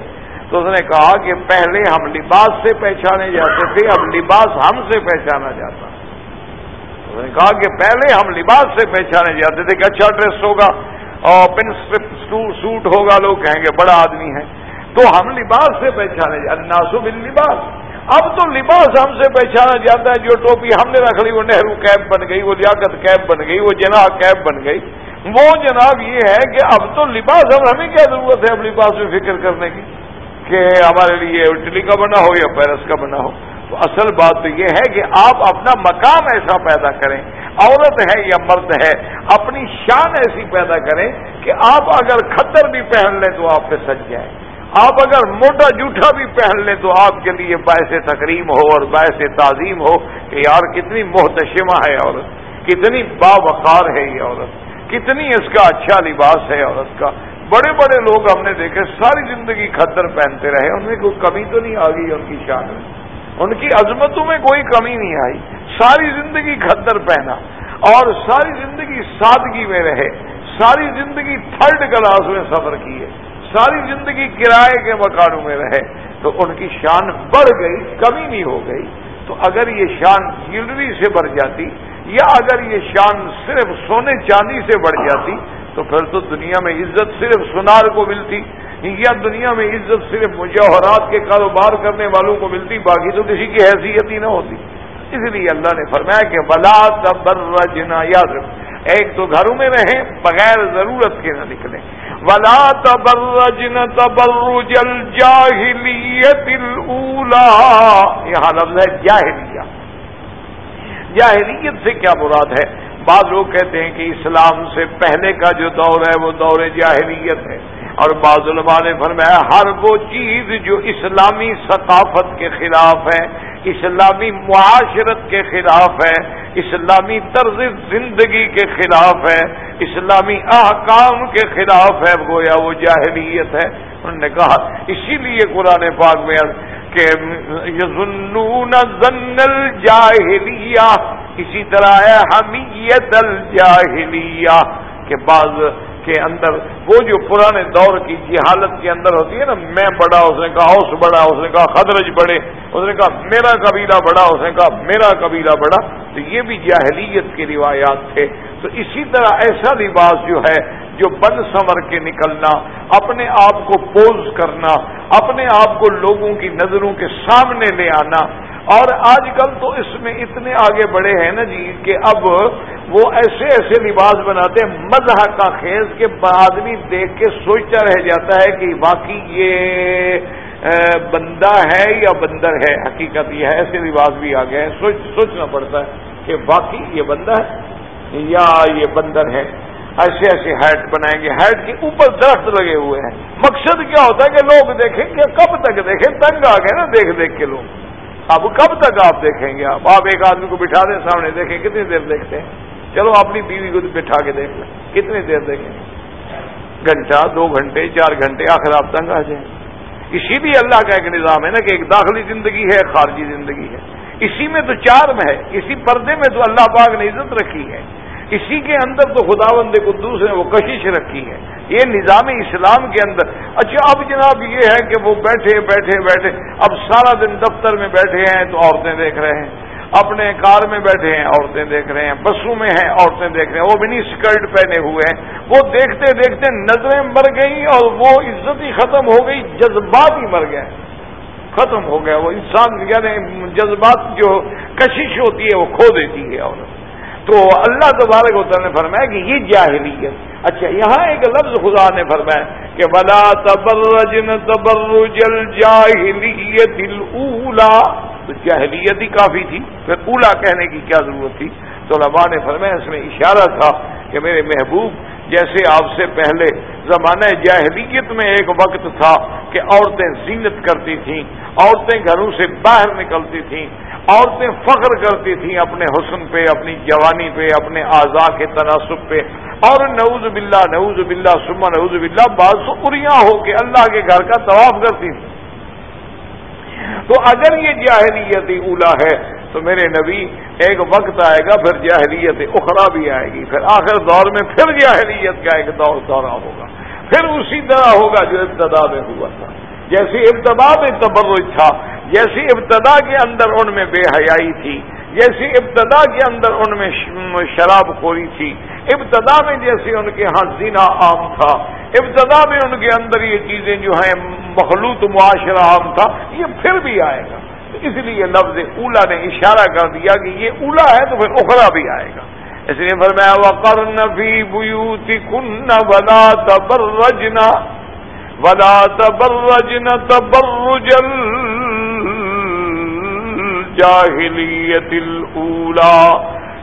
تو اس نے کہا کہ پہلے ہم لباس سے پہچانے جاتے تھے، اب لباس ہم سے پہچانا جاتا۔ اس نے کہا کہ پہلے ہم لباس سے پہچانے جاتے تھے کہ اچھا ڈریس ہوگا اور پن سوٹ ہوگا، لوگ کہیں گے بڑا آدمی ہے۔ تو ہم لباس سے پہچانے جاتے ناسو بل لباس اب تو لباس ہم سے پہچانا جاتا ہے جو ٹوپی ہم نے رکھ لی، وہ نہرو کیب بن گئی، وہ لیاقت کیب بن گئی، وہ جناب کیب بن گئی۔ وہ جناب یہ ہے کہ اب تو لباس، اب ہمیں کیا ضرورت ہے اب لباس میں فکر کرنے کی؟ کہ ہمارے لیے اٹلی کا بنا ہو یا پیرس کا بنا ہو۔ تو اصل بات تو یہ ہے کہ آپ اپنا مقام ایسا پیدا کریں۔ عورت ہے یا مرد ہے، اپنی شان ایسی پیدا کریں کہ آپ اگر خطر بھی پہن لیں تو آپ پہ سج جائیں آپ اگر موٹا جھوٹا بھی پہن لیں تو آپ کے لیے باعث تقریم ہو اور باعث تعظیم ہو کہ یار کتنی محتشمہ ہے عورت، کتنی باوقار ہے یہ عورت، کتنی اس کا اچھا لباس ہے عورت کا۔ بڑے بڑے لوگ ہم نے دیکھے، ساری زندگی خدر پہنتے رہے، ان میں کوئی کمی تو نہیں آ گئی ان کی شان میں۔ ان کی عظمتوں میں کوئی کمی نہیں آئی۔ ساری زندگی خدر پہنا اور ساری زندگی سادگی میں رہے، ساری زندگی تھرڈ کلاس میں سفر کیے۔ ساری زندگی کرائے کے مکانوں میں رہے تو ان کی شان بڑھ گئی، کمی نہیں ہو گئی۔ تو اگر یہ شان جیولری سے بڑھ جاتی یا اگر یہ شان صرف سونے چاندی سے بڑھ جاتی، تو پھر تو دنیا میں عزت صرف سنار کو ملتی یا دنیا میں عزت صرف مجوہرات کے کاروبار کرنے والوں کو ملتی، باقی تو کسی کی حیثیت ہی نہ ہوتی۔ اس لیے اللہ نے فرمایا کہ بلا تبر جنا یاد ایک تو گھروں میں رہیں، بغیر ضرورت کے نہ نکلیں۔ ولا تبرجن تبرج الجاہلیت الاولا یہاں لفظ ہے جاہلیہ۔ جاہلیت سے کیا مراد ہے؟ بعض لوگ کہتے ہیں کہ اسلام سے پہلے کا جو دور ہے، وہ دور جاہلیت ہے۔ اور بعض علماء نے فرمایا ہر وہ چیز جو اسلامی ثقافت کے خلاف ہے، اسلامی معاشرت کے خلاف ہے، اسلامی طرز زندگی کے خلاف ہے، اسلامی احکام کے خلاف ہے، گویا وہ جاہلیت ہے۔ انہوں نے کہا، اسی لیے قرآن پاک میں کہ یظنون ظن الجاہلیہ، اسی طرح ہے حمیت الجاہلیہ کہ بعض کے اندر، وہ جو پرانے دور کی جہالت کے اندر ہوتی ہے نا، میں بڑا، اس نے کہا اوس بڑا، اس نے کہا خدرج بڑے، اس نے کہا میرا قبیلہ بڑا، اس نے کہا میرا قبیلہ بڑا، تو یہ بھی جاہلیت کے روایات تھے۔ تو اسی طرح ایسا لباس جو ہے، جو بند سمر کے نکلنا، اپنے آپ کو پوز کرنا، اپنے آپ کو لوگوں کی نظروں کے سامنے لے آنا اور آج کل تو اس میں اتنے آگے بڑے ہیں نا جی کہ اب وہ ایسے ایسے لباس بناتے ہیں مزہ کا خیز کے آدمی دیکھ کے سوچتا رہ جاتا ہے کہ باقی یہ بندہ ہے یا بندر ہے؟ حقیقت یہ ہے، ایسے لباس بھی آ گئے ہیں۔ سوچ، سوچنا پڑتا ہے کہ باقی یہ بندہ ہے یا یہ بندر ہے۔ ایسے ایسے ہیٹ بنائیں گے۔ ہیٹ کے اوپر درخت لگے ہوئے ہیں۔ مقصد کیا ہوتا ہے کہ لوگ دیکھیں کہ کب تک دیکھیں؟ تنگ آ گئے نا دیکھ دیکھ کے لوگ۔ اب کب تک آپ دیکھیں گے آپ؟ آپ ایک آدمی کو بٹھا دیں سامنے، دیکھیں کتنی دیر دیکھتے ہیں؟ چلو اپنی بیوی کو بٹھا کے دیکھ لیں۔ کتنی دیر دیکھیں؟ گھنٹہ، دو گھنٹے، چار گھنٹے، آخر آپ تنگ آ جائیں۔ اسی بھی اللہ کا ایک نظام ہے نا کہ ایک داخلی زندگی ہے خارجی زندگی ہے۔ اسی میں تو چار میں ہے، اسی پردے میں تو اللہ پاک نے عزت رکھی ہے۔ اسی کے اندر تو خدا بند قدوس نے وہ کشش رکھی ہے۔ یہ نظام اسلام کے اندر۔ اچھا اب جناب یہ ہے کہ وہ بیٹھے بیٹھے بیٹھے۔ اب سارا دن دفتر میں بیٹھے ہیں تو عورتیں دیکھ رہے ہیں۔ اپنے کار میں بیٹھے ہیں، عورتیں دیکھ رہے ہیں۔ بسوں میں ہیں، عورتیں دیکھ رہے ہیں۔ وہ منی اسکرٹ پہنے ہوئے ہیں۔ وہ دیکھتے دیکھتے نظریں مر گئی اور وہ عزت ہی ختم ہو گئی، جذبات ہی مر گئے۔ ختم ہو گیا وہ انسان یعنی جذبات جو کشش ہوتی ہے، وہ کھو دیتی ہے عورت تو اللہ تبارک نے فرمایا کہ یہ جاہلیت۔ اچھا یہاں ایک لفظ خدا نے فرمایا کہ بلا تبرجن تبرج الجاہلیت الاولا تو جاہلیت ہی کافی تھی، پھر اولا کہنے کی کیا ضرورت تھی؟ تو لبا نے فرمایا، اس میں اشارہ تھا کہ میرے محبوب جیسے آپ سے پہلے زمانہ جاہلیت میں ایک وقت تھا کہ عورتیں زینت کرتی تھیں، عورتیں گھروں سے باہر نکلتی تھیں، عورتیں فخر کرتی تھیں اپنے حسن پہ، اپنی جوانی پہ، اپنے اعضاء کے تناسب پہ۔ اور نعوذ باللہ نعوذ باللہ سما نعوذ باللہ، بعض سکریاں ہو کے اللہ کے گھر کا طواف کرتی تھیں۔ تو اگر یہ جاہلیت اولا ہے تو میرے نبی ایک وقت آئے گا، پھر جاہلیت اخرا بھی آئے گی، پھر آخر دور میں پھر جاہلیت کا ایک دور دورہ ہوگا۔ پھر اسی طرح ہوگا جو ابتدا میں ہوا تھا۔ جیسی ابتدا میں تبرج تھا، جیسی ابتدا کے اندر ان میں بے حیائی تھی، جیسی ابتدا کے اندر ان میں شراب خوری تھی۔ ابتدا میں جیسے ان کے ہاں زینا عام تھا، ابتدا میں ان کے اندر یہ چیزیں جو ہیں، مخلوط معاشرہ عام تھا، یہ پھر بھی آئے گا۔ اس لیے لفظ اولا نے اشارہ کر دیا کہ یہ اولا ہے تو پھر اخرا بھی آئے گا۔ اس لیے فرمایا، وقرن فی بیوتکن ولا تبرجنا ولا تبرجنا تبرج الجاہلیت الاولا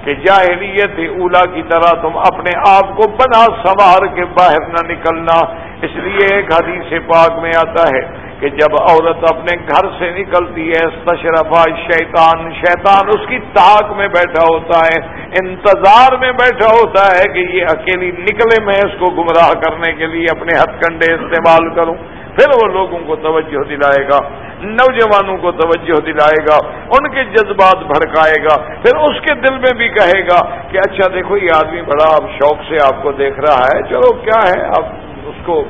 کہ جاہلیت اولا کی طرح تم اپنے آپ کو بنا سوار کے باہر نہ نکلنا۔ اس لیے ایک حدیث پاک میں آتا ہے کہ جب عورت اپنے گھر سے نکلتی ہے تشرفا شیطان شیطان اس کی تاک میں بیٹھا ہوتا ہے، انتظار میں بیٹھا ہوتا ہے کہ یہ اکیلی نکلے میں اس کو گمراہ کرنے کے لیے اپنے ہتھ کنڈے استعمال کروں۔ پھر وہ لوگوں کو توجہ دلائے گا، نوجوانوں کو توجہ دلائے گا، ان کے جذبات بھڑکائے گا۔ پھر اس کے دل میں بھی کہے گا کہ اچھا دیکھو، یہ آدمی بڑا اب شوق سے آپ کو دیکھ رہا ہے۔ چلو، کیا ہے؟ آپ اس کو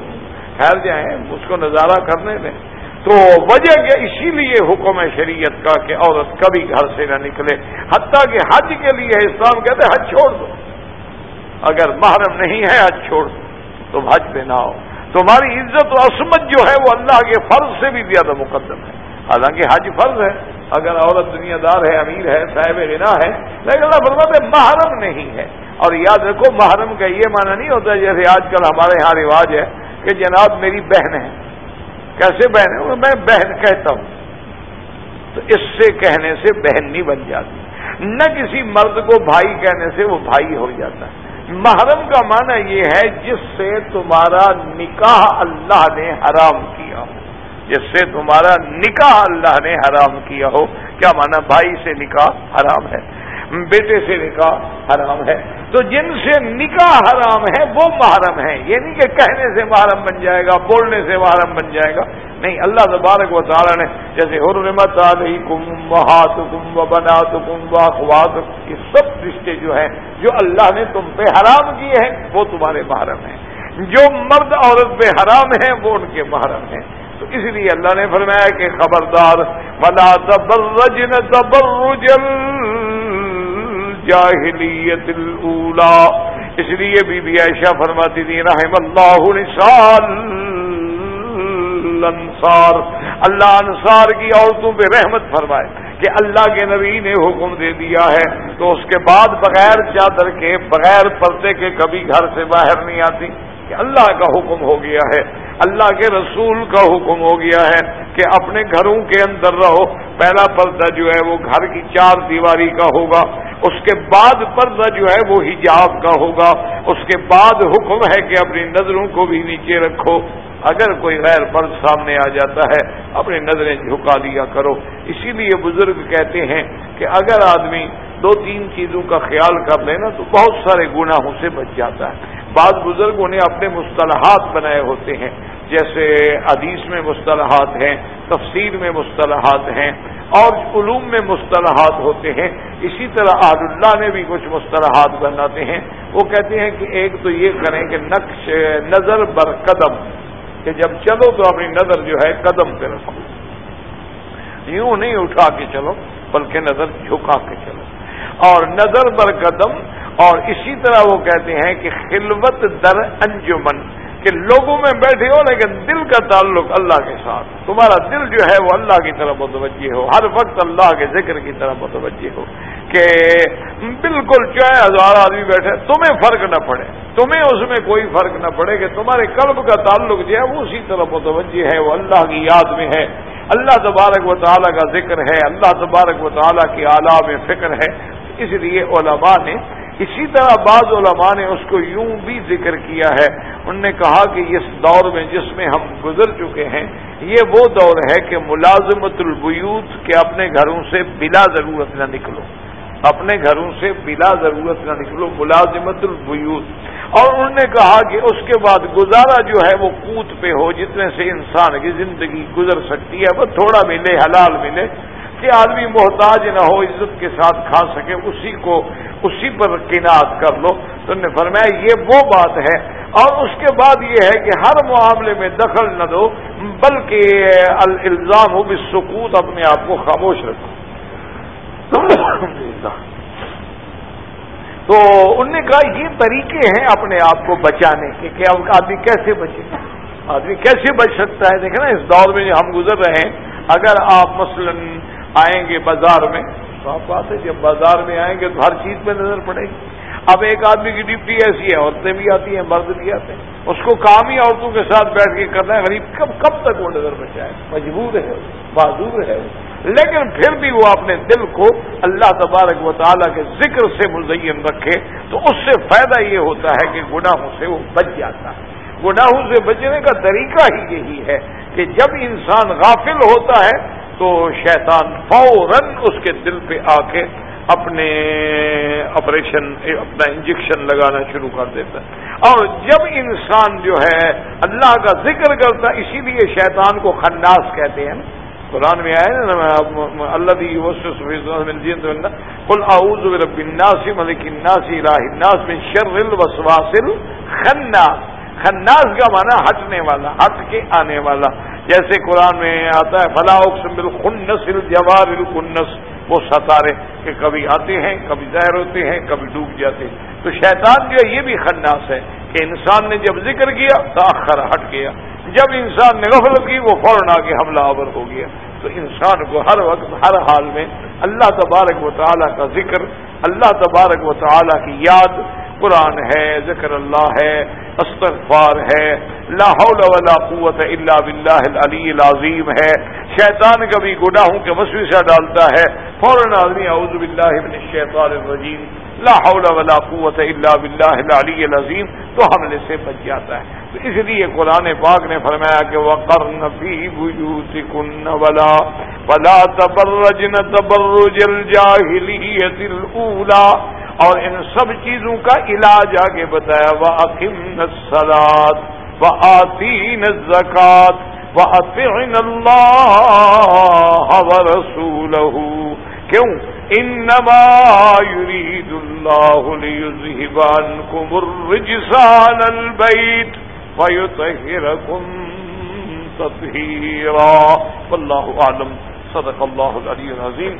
ٹھہر جائیں، اس کو نظارہ کرنے دیں۔ تو وجہ کیا؟ اسی لیے حکم ہے شریعت کا کہ عورت کبھی گھر سے نہ نکلے۔ حتیٰ کہ حج کے لیے اسلام کہتے حج چھوڑ دو۔ اگر محرم نہیں ہے، حج چھوڑ دو۔ تو حج پہ نہ ہو تمہاری عزت و عصمت جو ہے، وہ اللہ کے فرض سے بھی زیادہ مقدم ہے۔ حالانکہ حج فرض ہے۔ اگر عورت دنیا دار ہے، امیر ہے، صاحب غنا ہے، لیکن اللہ فرماتے محرم نہیں ہے۔ اور یاد رکھو، محرم کا یہ معنی نہیں ہوتا جیسے آج کل ہمارے یہاں رواج ہے۔ کہ جناب میری بہن ہے۔ کیسے بہن ہے؟ میں بہن کہتا ہوں۔ تو اس سے کہنے سے بہن نہیں بن جاتی۔ نہ کسی مرد کو بھائی کہنے سے وہ بھائی ہو جاتا۔ ہے محرم کا معنی یہ ہے، جس سے تمہارا نکاح اللہ نے حرام کیا ہو۔ جس سے تمہارا نکاح اللہ نے حرام کیا ہو۔ کیا مانا بھائی سے نکاح حرام ہے۔ بیٹے سے نکاح حرام ہے۔ تو جن سے نکاح حرام ہے، وہ محرم ہے یہ نہیں کہ کہنے سے محرم بن جائے گا، بولنے سے محرم بن جائے گا۔ نہیں، اللہ تبارک و تعالیٰ نے جیسے حرمت علیہ کم و ہاتھ کم و بنا کم و اخوات یہ سب رشتے جو ہیں، جو اللہ نے تم پہ حرام کیے ہیں، وہ تمہارے محرم ہیں۔ جو مرد عورت پہ حرام ہیں وہ ان کے محرم ہیں۔ تو اس لیے اللہ نے فرمایا کہ خبردار، ولا تبرجن تبرج الجاہلیت الاولا۔ اس لیے بی بی عائشہ فرماتی تھی رحم اللہ نسال انصار اللہ انصار کی عورتوں پہ رحمت فرمائے کہ اللہ کے نبی نے حکم دے دیا ہے۔ تو اس کے بعد بغیر چادر کے، بغیر پردے کے کبھی گھر سے باہر نہیں آتی۔ کہ اللہ کا حکم ہو گیا ہے، اللہ کے رسول کا حکم ہو گیا ہے کہ اپنے گھروں کے اندر رہو۔ پہلا پردہ جو ہے وہ گھر کی چار دیواری کا ہوگا، اس کے بعد پردہ جو ہے وہ حجاب کا ہوگا۔ اس کے بعد حکم ہے کہ اپنی نظروں کو بھی نیچے رکھو۔ اگر کوئی غیر فرض سامنے آ جاتا ہے، اپنی نظریں جھکا دیا کرو۔ اسی لیے بزرگ کہتے ہیں کہ اگر آدمی دو تین چیزوں کا خیال کر لینا تو بہت سارے گناہوں سے بچ جاتا ہے۔ بعض بزرگوں نے اپنے مصطلحات بنائے ہوتے ہیں، جیسے حدیث میں مصطلحات ہیں، تفسیر میں مصطلحات ہیں، اور علوم میں مصطلحات ہوتے ہیں۔ اسی طرح آد اللہ نے بھی کچھ مصطلحات بناتے ہیں۔ وہ کہتے ہیں کہ ایک تو یہ کریں کہ نقش، نظر بر قدم، کہ جب چلو تو اپنی نظر جو ہے قدم پہ رکھو۔ یوں نہیں اٹھا کے چلو، بلکہ نظر جھکا کے چلو۔ اور نظر بر قدم اور اسی طرح وہ کہتے ہیں کہ خلوت در انجمن، کہ لوگوں میں بیٹھے ہو لیکن دل کا تعلق اللہ کے ساتھ۔ تمہارا دل جو ہے وہ اللہ کی طرف متوجہ ہو۔ ہر وقت اللہ کے ذکر کی طرف متوجہ ہو کہ بالکل چاہے ہزار آدمی بیٹھے، تمہیں فرق نہ پڑے۔ تمہیں اس میں کوئی فرق نہ پڑے کہ تمہارے قلب کا تعلق جو ہے وہ اسی طرف متوجہ ہے، وہ اللہ کی یاد میں ہے۔ اللہ تبارک و تعالیٰ کا ذکر ہے، اللہ تبارک و تعالیٰ کی اعلیٰ میں فکر ہے۔ اس لیے علماء نے اسی طرح بعض علماء نے اس کو یوں بھی ذکر کیا ہے۔ انہوں نے کہا کہ اس دور میں جس میں ہم گزر چکے ہیں، یہ وہ دور ہے کہ ملازمت البیوت کے اپنے گھروں سے بلا ضرورت نہ نکلو۔ اپنے گھروں سے بلا ضرورت نہ نکلو، ملازمت البیوت۔ اور انہوں نے کہا کہ اس کے بعد گزارا جو ہے وہ کوت پہ ہو، جتنے سے انسان کی زندگی گزر سکتی ہے، وہ تھوڑا ملے، حلال ملے۔ کہ آدمی محتاج نہ ہو، عزت کے ساتھ کھا سکے، اسی کو، اسی پر کنات کر لو۔ تو نے فرمایا، یہ وہ بات ہے۔ اور اس کے بعد یہ ہے کہ ہر معاملے میں دخل نہ دو، بلکہ الزام ہو بھی سکوت اپنے آپ کو خاموش رکھو۔ تو انہوں نے کہا، یہ طریقے ہیں اپنے آپ کو بچانے کے، کہ آدمی کیسے بچے؟ آدمی کیسے بچ سکتا ہے؟ دیکھیں نا، اس دور میں جو ہم گزر رہے ہیں، اگر آپ مثلاً آئیں گے بازار میں۔ صاف بات ہے جب بازار میں آئیں گے تو ہر چیز پہ نظر پڑے گی۔ اب ایک آدمی کی ڈیوٹی ایسی ہے، عورتیں بھی آتی ہیں، مرد بھی آتے ہیں۔ اس کو کام ہی عورتوں کے ساتھ بیٹھ کے کرنا ہے، غریب کب کب تک وہ نظر بچائے مجبور ہے معذور ہے۔ لیکن پھر بھی وہ اپنے دل کو اللہ تبارک و تعالیٰ کے ذکر سے مزین رکھے۔ تو اس سے فائدہ یہ ہوتا ہے کہ گناہوں سے وہ بچ جاتا ہے۔ گناہوں سے بچنے کا طریقہ ہی یہی ہے کہ جب انسان غافل ہوتا ہے تو شیطان فوراً اس کے دل پہ آ کے اپنے آپریشن اپنا انجیکشن لگانا شروع کر دیتا ہے۔ اور جب انسان جو ہے اللہ کا ذکر کرتا، اسی لیے شیطان کو خناس کہتے ہیں۔ قرآن میں آئے نا اللہ کل اعوذ رب الناس، ملک الناس، الہ الناس من شر الوسواس الخناس۔ خناس کا معنی ہٹنے والا، ہٹ کے آنے والا۔ جیسے قرآن میں آتا ہے فلاح الخنس الجوار الخنس۔ وہ ستارے کہ کبھی آتے ہیں، کبھی ظاہر ہوتے ہیں، کبھی ڈوب جاتے ہیں۔ تو شیطان جو ہے، یہ بھی خناس ہے کہ انسان نے جب ذکر کیا، تاخر ہٹ گیا۔ جب انسان نے غفلت کی، وہ فوراً آگے حملہ آور ہو گیا۔ تو انسان کو ہر وقت، ہر حال میں اللہ تبارک و تعالیٰ کا ذکر، اللہ تبارک و تعالیٰ کی یاد، قرآن ہے، ذکر اللہ ہے، استغفار ہے، لا حول ولا قوت الا باللہ العلی العظیم ہے۔ شیطان کبھی گناہوں کے وسوسہ ڈالتا ہے۔ فوراً آدمی، اعوذ باللہ من الشیطان الرجیم لا حول ولا قوت الا باللہ العلی العظیم، تو حملے سے بچ جاتا ہے۔ تو اس لیے قرآن پاک نے فرمایا کہ وہ کرن فی بیوتکن ولا ولا تبرجن تبرج الجاہلیت اور ان سب چیزوں کا علاج آگے بتایا وہ عقیم سلاد و آتین زکات و عطین اللہ رسول کیوں؟ انما يريد الله ليذهب عنكم الرجس عن البيت ويطهركم تطهيرا. والله أعلم. صدق الله العلي العظيم.